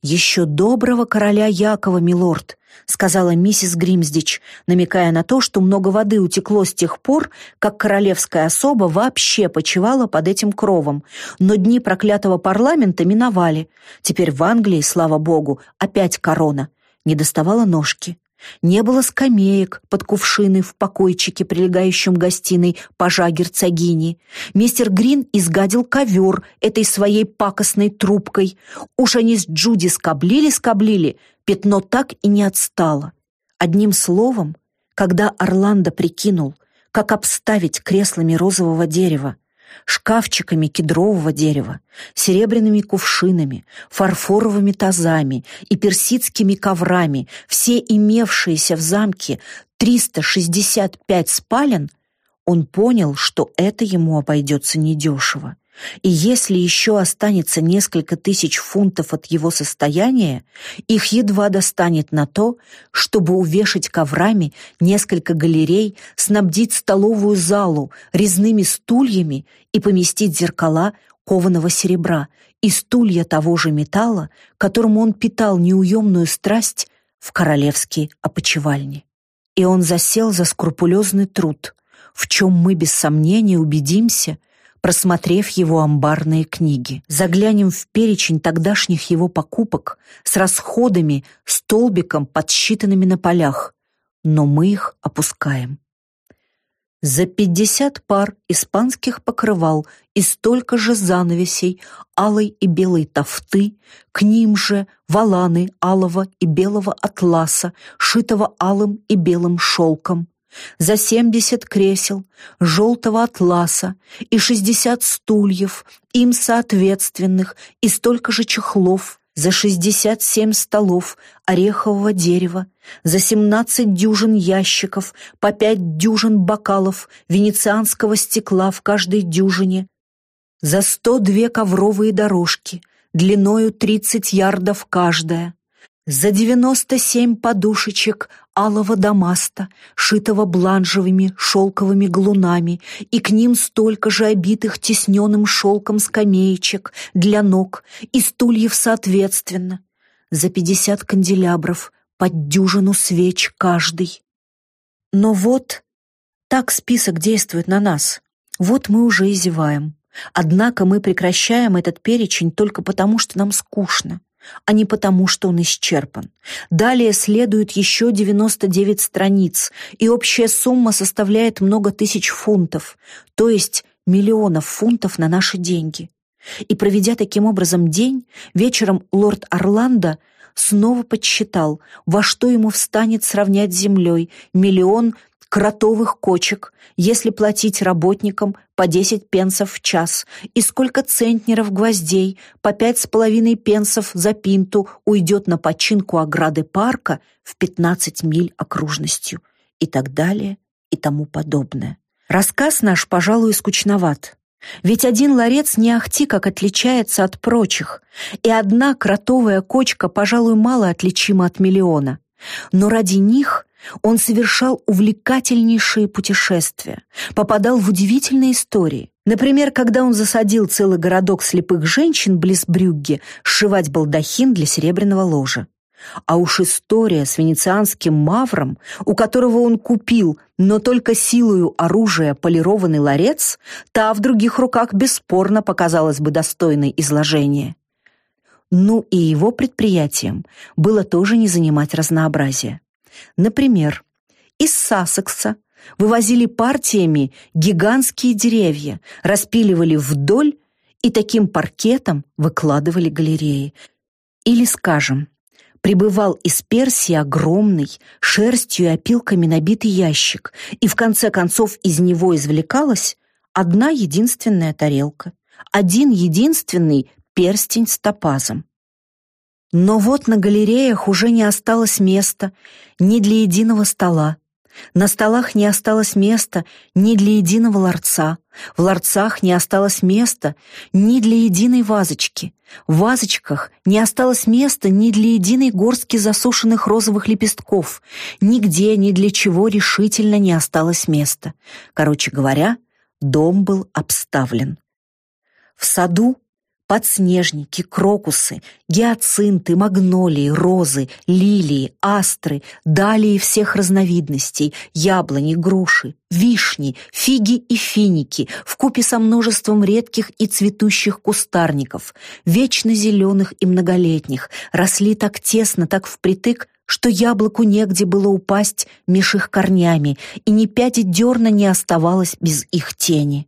еще доброго короля Якова, милорд, сказала миссис Гримсдич, намекая на то, что много воды утекло с тех пор, как королевская особа вообще почивала под этим кровом, но дни проклятого парламента миновали. Теперь в Англии, слава богу, опять корона. Не доставала ножки. Не было скамеек под кувшины в покойчике, прилегающем гостиной пажа герцогини. Мистер Грин изгадил ковер этой своей пакостной трубкой. Уж они с Джуди скоблили-скоблили, пятно так и не отстало. Одним словом, когда Орландо прикинул, как обставить креслами розового дерева, шкафчиками кедрового дерева, серебряными кувшинами, фарфоровыми тазами и персидскими коврами, все имевшиеся в замке 365 спален, он понял, что это ему обойдется недешево. И если еще останется несколько тысяч фунтов от его состояния, их едва достанет на то, чтобы увешать коврами несколько галерей, снабдить столовую залу резными стульями и поместить зеркала кованого серебра и стулья того же металла, которому он питал неуемную страсть в королевские опочивальни. И он засел за скрупулезный труд, в чем мы без сомнения убедимся – просмотрев его амбарные книги. Заглянем в перечень тогдашних его покупок с расходами, столбиком, подсчитанными на полях, но мы их опускаем. За пятьдесят пар испанских покрывал и столько же занавесей алой и белой тофты, к ним же валаны алого и белого атласа, шитого алым и белым шелком, за семьдесят кресел желтого атласа и шестьдесят стульев, им соответственных, и столько же чехлов, за шестьдесят семь столов орехового дерева, за семнадцать дюжин ящиков, по пять дюжин бокалов венецианского стекла в каждой дюжине, за сто две ковровые дорожки, длиною тридцать ярдов каждая, за девяносто семь подушечек алого дамаста, шитого бланжевыми шелковыми глунами, и к ним столько же обитых тесненным шелком скамеечек для ног и стульев соответственно, за пятьдесят канделябров под дюжину свеч каждый. Но вот так список действует на нас. Вот мы уже и зеваем. Однако мы прекращаем этот перечень только потому, что нам скучно а не потому, что он исчерпан. Далее следует еще 99 страниц, и общая сумма составляет много тысяч фунтов, то есть миллионов фунтов на наши деньги. И проведя таким образом день, вечером лорд Орландо снова подсчитал, во что ему встанет сравнять с землей миллион кротовых кочек, если платить работникам по 10 пенсов в час, и сколько центнеров гвоздей по пять с половиной пенсов за пинту уйдет на починку ограды парка в 15 миль окружностью, и так далее, и тому подобное. Рассказ наш, пожалуй, скучноват. Ведь один ларец не ахти как отличается от прочих, и одна кротовая кочка, пожалуй, мало отличима от миллиона. Но ради них он совершал увлекательнейшие путешествия, попадал в удивительные истории. Например, когда он засадил целый городок слепых женщин близ Брюгге сшивать балдахин для серебряного ложа. А уж история с венецианским мавром, у которого он купил, но только силою оружия полированный ларец, та в других руках бесспорно показалась бы достойной изложения. Ну и его предприятием было тоже не занимать разнообразия. Например, из Сассекса вывозили партиями гигантские деревья, распиливали вдоль и таким паркетом выкладывали галереи. Или, скажем, прибывал из Персии огромный, шерстью и опилками набитый ящик, и в конце концов из него извлекалась одна единственная тарелка, один единственный перстень с топазом. Но вот на галереях уже не осталось места ни для единого стола. На столах не осталось места ни для единого ларца. В ларцах не осталось места ни для единой вазочки. В вазочках не осталось места ни для единой горстки засушенных розовых лепестков. Нигде, ни для чего решительно не осталось места. Короче говоря, дом был обставлен. В саду Подснежники, крокусы, гиацинты, магнолии, розы, лилии, астры, далии всех разновидностей, яблони, груши, вишни, фиги и финики, вкупе со множеством редких и цветущих кустарников, вечно зеленых и многолетних, росли так тесно, так впритык, что яблоку негде было упасть меж их корнями, и ни пяти дерна не оставалось без их тени.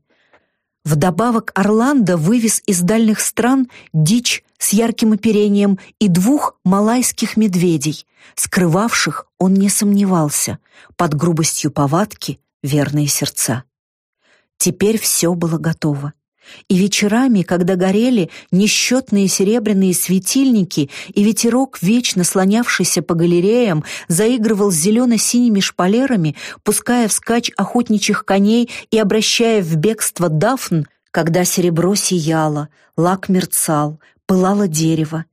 Вдобавок Орландо вывез из дальних стран дичь с ярким оперением и двух малайских медведей, скрывавших, он не сомневался, под грубостью повадки верные сердца. Теперь все было готово. И вечерами, когда горели несчетные серебряные светильники, и ветерок, вечно слонявшийся по галереям, заигрывал с зелено-синими шпалерами, пуская вскачь охотничьих коней и обращая в бегство дафн, когда серебро сияло, лак мерцал, пылало дерево,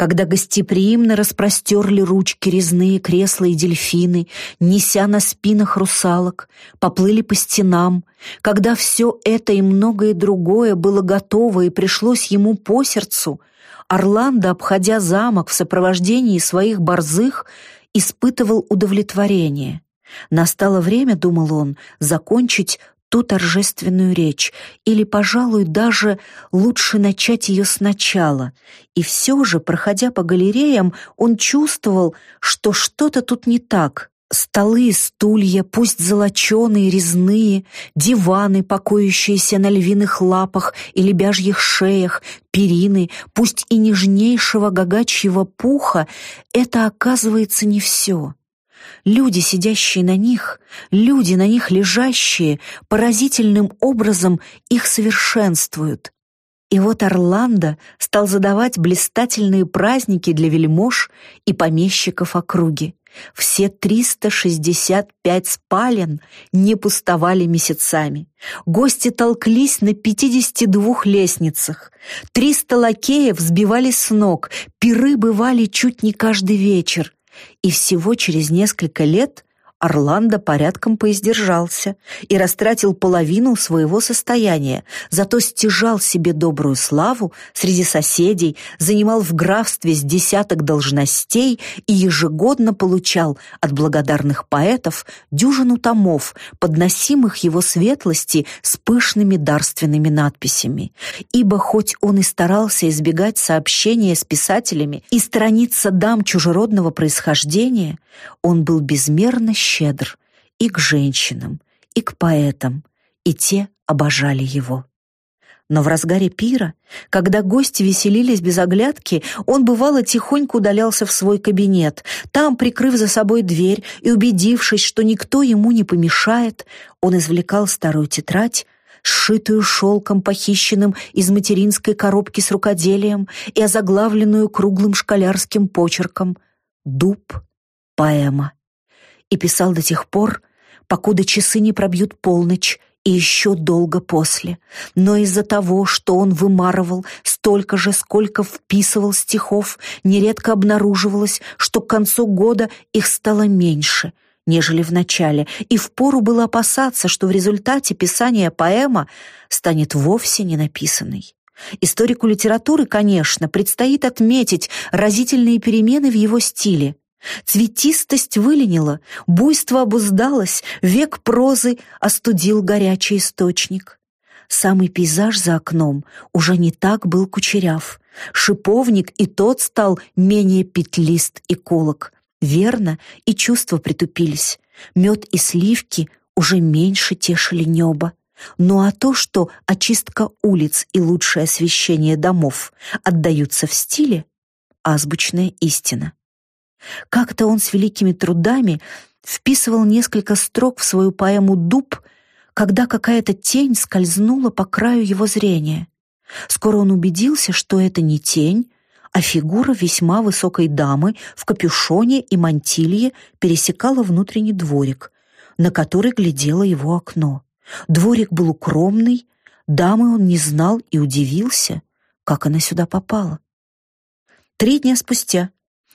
когда гостеприимно распростерли ручки резные кресла и дельфины, неся на спинах русалок, поплыли по стенам, когда все это и многое другое было готово и пришлось ему по сердцу, Орландо, обходя замок в сопровождении своих борзых, испытывал удовлетворение. Настало время, думал он, закончить ту торжественную речь, или, пожалуй, даже лучше начать ее сначала. И все же, проходя по галереям, он чувствовал, что что-то тут не так. Столы стулья, пусть золоченые, резные, диваны, покоящиеся на львиных лапах и лебяжьих шеях, перины, пусть и нежнейшего гагачьего пуха, это, оказывается, не все. Люди, сидящие на них, люди, на них лежащие, поразительным образом их совершенствуют. И вот Орландо стал задавать блистательные праздники для вельмож и помещиков округи. Все 365 спален не пустовали месяцами. Гости толклись на 52 лестницах. 300 лакеев сбивались с ног, пиры бывали чуть не каждый вечер. И всего через несколько лет Орландо порядком поиздержался и растратил половину своего состояния, зато стяжал себе добрую славу среди соседей, занимал в графстве с десяток должностей и ежегодно получал от благодарных поэтов дюжину томов, подносимых его светлости с пышными дарственными надписями. Ибо хоть он и старался избегать сообщения с писателями и страница дам чужеродного происхождения, он был безмерно щедр и к женщинам, и к поэтам, и те обожали его. Но в разгаре пира, когда гости веселились без оглядки, он бывало тихонько удалялся в свой кабинет. Там, прикрыв за собой дверь и убедившись, что никто ему не помешает, он извлекал старую тетрадь, сшитую шелком, похищенным из материнской коробки с рукоделием и озаглавленную круглым школярским почерком «Дуб. Поэма» и писал до тех пор, покуда часы не пробьют полночь, и еще долго после. Но из-за того, что он вымарывал столько же, сколько вписывал стихов, нередко обнаруживалось, что к концу года их стало меньше, нежели в начале, и впору было опасаться, что в результате писания поэма станет вовсе не написанной. Историку литературы, конечно, предстоит отметить разительные перемены в его стиле. Цветистость выленила, буйство обуздалось, век прозы остудил горячий источник. Самый пейзаж за окном уже не так был кучеряв. Шиповник и тот стал менее петлист и колок. Верно, и чувства притупились. Мед и сливки уже меньше тешили небо. Ну а то, что очистка улиц и лучшее освещение домов отдаются в стиле — азбучная истина. Как-то он с великими трудами вписывал несколько строк в свою поэму «Дуб», когда какая-то тень скользнула по краю его зрения. Скоро он убедился, что это не тень, а фигура весьма высокой дамы в капюшоне и мантилье пересекала внутренний дворик, на который глядело его окно. Дворик был укромный, дамы он не знал и удивился, как она сюда попала. Три дня спустя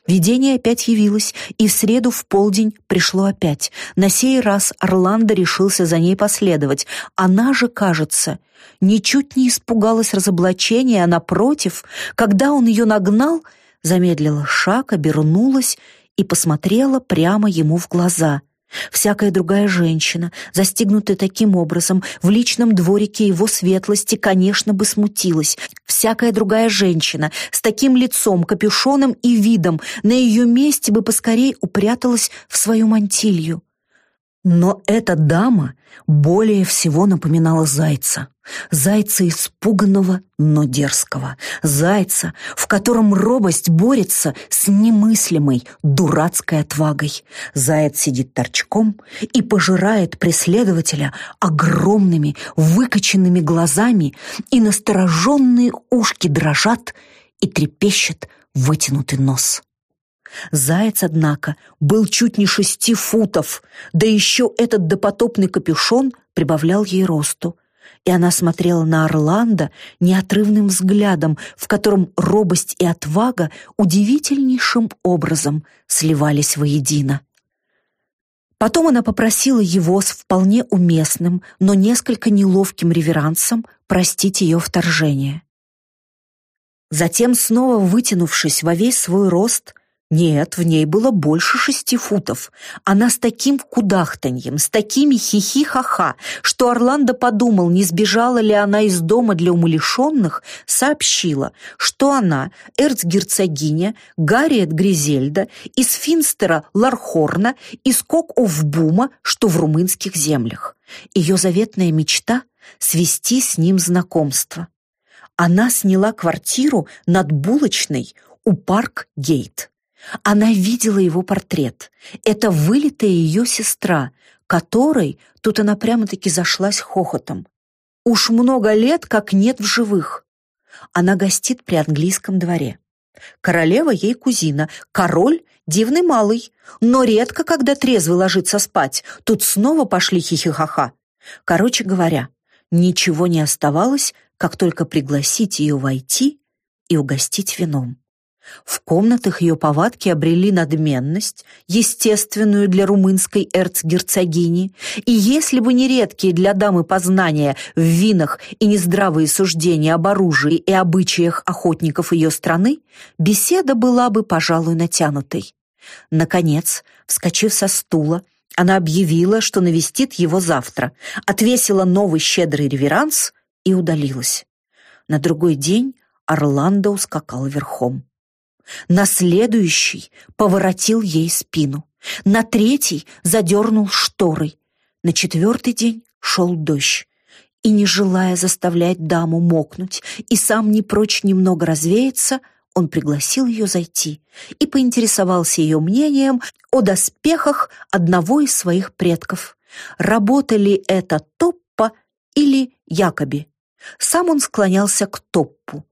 Видение опять явилось, и в среду в полдень пришло опять. На сей раз Орландо решился за ней последовать. Она же, кажется, ничуть не испугалась разоблачения, а напротив, когда он ее нагнал, замедлила шаг, обернулась и посмотрела прямо ему в глаза — Всякая другая женщина, застигнутая таким образом в личном дворике его светлости, конечно бы смутилась. Всякая другая женщина с таким лицом, капюшоном и видом на ее месте бы поскорей упряталась в свою мантилью. Но эта дама более всего напоминала зайца. Зайца испуганного, но дерзкого. Зайца, в котором робость борется с немыслимой, дурацкой отвагой. Заяц сидит торчком и пожирает преследователя огромными, выкоченными глазами, и настороженные ушки дрожат и трепещет вытянутый нос. Заяц, однако, был чуть не шести футов, да еще этот допотопный капюшон прибавлял ей росту и она смотрела на Орландо неотрывным взглядом, в котором робость и отвага удивительнейшим образом сливались воедино. Потом она попросила его с вполне уместным, но несколько неловким реверансом простить ее вторжение. Затем, снова вытянувшись во весь свой рост, нет, в ней было больше шести футов. Она с таким кудахтаньем, с такими хихи-ха-ха, что Орландо подумал, не сбежала ли она из дома для умалишенных, сообщила, что она эрцгерцогиня Гарриет Гризельда из Финстер-Аархорна и Скок-оф-Бума, что в румынских землях. Ее заветная мечта — свести с ним знакомство. Она сняла квартиру над булочной у Парк-Гейт. Она видела его портрет. Это вылитая ее сестра, которой тут она прямо-таки зашлась хохотом. Уж много лет, как нет в живых. Она гостит при английском дворе. Королева ей кузина, король — дивный малый, но редко, когда трезвый ложится спать. Тут снова пошли хихихаха. Короче говоря, ничего не оставалось, как только пригласить ее войти и угостить вином. В комнатах ее повадки обрели надменность, естественную для румынской эрцгерцогини, и если бы не редкие для дамы познания в винах и нездравые суждения об оружии и обычаях охотников ее страны, беседа была бы, пожалуй, натянутой. Наконец, вскочив со стула, она объявила, что навестит его завтра, отвесила новый щедрый реверанс и удалилась. На другой день Орландо ускакал верхом. На следующий поворотил ей спину. На третий задернул шторы. На четвертый день шел дождь. И, не желая заставлять даму мокнуть, и сам не прочь немного развеяться, он пригласил ее зайти и поинтересовался ее мнением о доспехах одного из своих предков. Работали это Топпа или Якоби? Сам он склонялся к Топпу.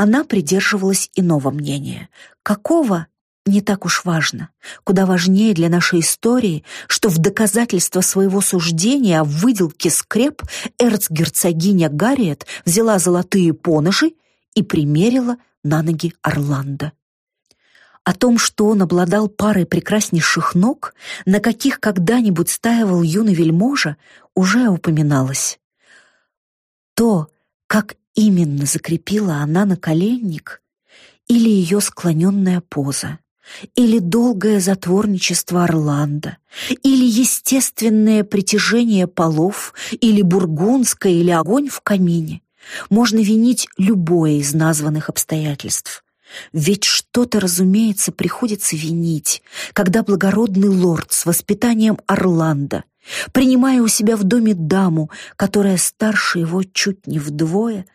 Она придерживалась иного мнения. Какого? Не так уж важно. Куда важнее для нашей истории, что в доказательство своего суждения о выделке скреп эрцгерцогиня Гарриет взяла золотые поножи и примерила на ноги Орландо. О том, что он обладал парой прекраснейших ног, на каких когда-нибудь стаивал юный вельможа, уже упоминалось. То, как именно закрепила она на коленник, или ее склоненная поза, или долгое затворничество Орландо, или естественное притяжение полов, или бургундское, или огонь в камине. Можно винить любое из названных обстоятельств. Ведь что-то, разумеется, приходится винить, когда благородный лорд с воспитанием Орландо, принимая у себя в доме даму, которая старше его чуть не вдвое,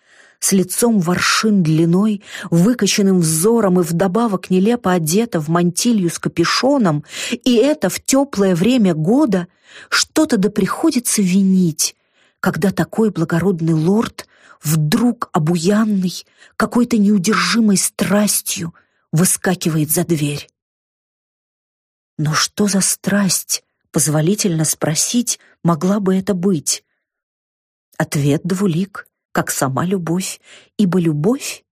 с лицом воршин длиной, выкоченным взором и вдобавок нелепо одета в мантилью с капюшоном, и это в теплое время года, что-то да приходится винить, когда такой благородный лорд вдруг обуянный какой-то неудержимой страстью выскакивает за дверь. Но что за страсть, позволительно спросить, могла бы это быть? Ответ двулик как сама любовь, ибо любовь...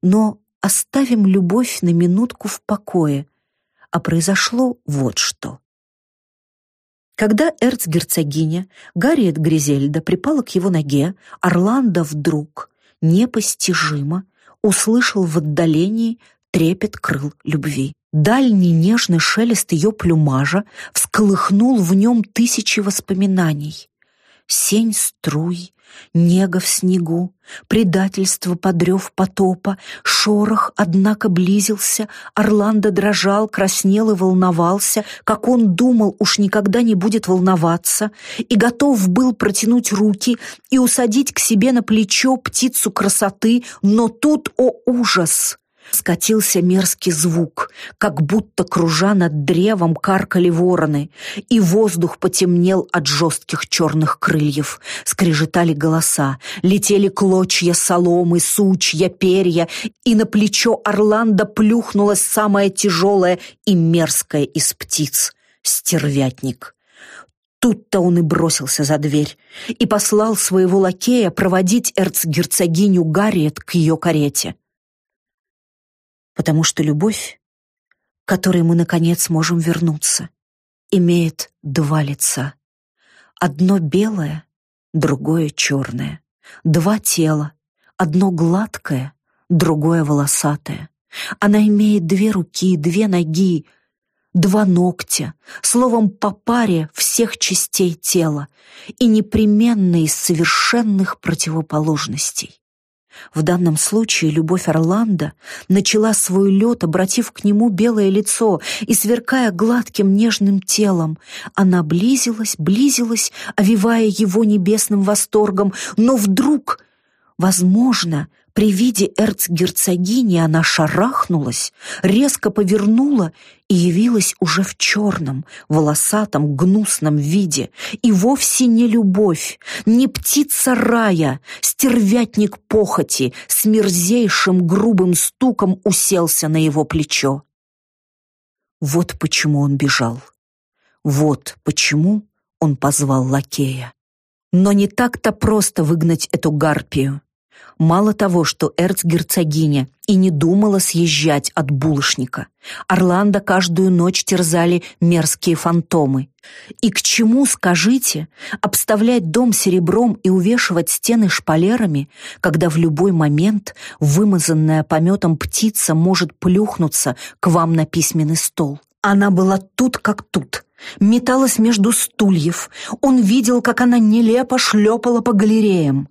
Но оставим любовь на минутку в покое, а произошло вот что. Когда эрцгерцогиня Гарриет Гризельда припала к его ноге, Орландо вдруг, непостижимо, услышал в отдалении трепет крыл любви. Дальний нежный шелест ее плюмажа всколыхнул в нем тысячи воспоминаний. Сень струй, нега в снегу, предательство подрев потопа, шорох, однако, близился, Орландо дрожал, краснел и волновался, как он думал, уж никогда не будет волноваться, и готов был протянуть руки и усадить к себе на плечо птицу красоты, но тут, о ужас! Скатился мерзкий звук, как будто кружа над древом каркали вороны, и воздух потемнел от жестких черных крыльев. Скрежетали голоса, летели клочья соломы, сучья, перья, и на плечо Орландо плюхнулась самая тяжелая и мерзкая из птиц — стервятник. Тут-то он и бросился за дверь и послал своего лакея проводить эрцгерцогиню Гарриет к ее карете потому что любовь, к которой мы, наконец, можем вернуться, имеет два лица. Одно белое, другое черное. Два тела, одно гладкое, другое волосатое. Она имеет две руки, две ноги, два ногтя, словом, по паре всех частей тела и непременно из совершенных противоположностей. В данном случае любовь Орландо начала свой лед, обратив к нему белое лицо и сверкая гладким нежным телом. Она близилась, близилась, овивая его небесным восторгом, но вдруг, возможно, при виде эрцгерцогини она шарахнулась, резко повернула и явилась уже в черном, волосатом, гнусном виде. И вовсе не любовь, не птица рая, стервятник похоти с мерзейшим грубым стуком уселся на его плечо. Вот почему он бежал. Вот почему он позвал лакея. Но не так-то просто выгнать эту гарпию. Мало того, что эрцгерцогиня и не думала съезжать от булочника, Орландо каждую ночь терзали мерзкие фантомы. И к чему, скажите, обставлять дом серебром и увешивать стены шпалерами, когда в любой момент вымазанная пометом птица может плюхнуться к вам на письменный стол? Она была тут как тут, металась между стульев. Он видел, как она нелепо шлепала по галереям.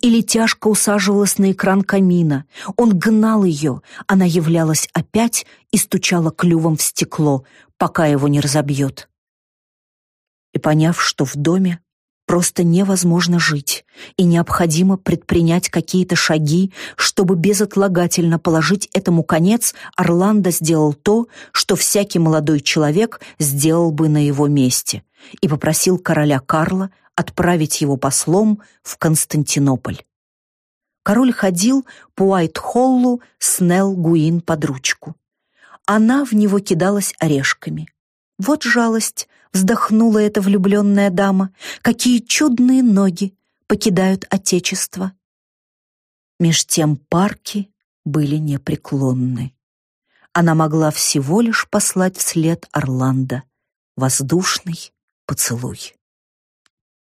Или тяжко усаживалась на экран камина. Он гнал ее, она являлась опять и стучала клювом в стекло, пока его не разобьет. И поняв, что в доме просто невозможно жить и необходимо предпринять какие-то шаги, чтобы безотлагательно положить этому конец, Орландо сделал то, что всякий молодой человек сделал бы на его месте, и попросил короля Карла отправить его послом в Константинополь. Король ходил по Уайт-Холлу с Нелл Гуин под ручку. Она в него кидалась орешками. Вот жалость, вздохнула эта влюбленная дама, какие чудные ноги покидают отечество. Меж тем парки были непреклонны. Она могла всего лишь послать вслед Орландо воздушный поцелуй.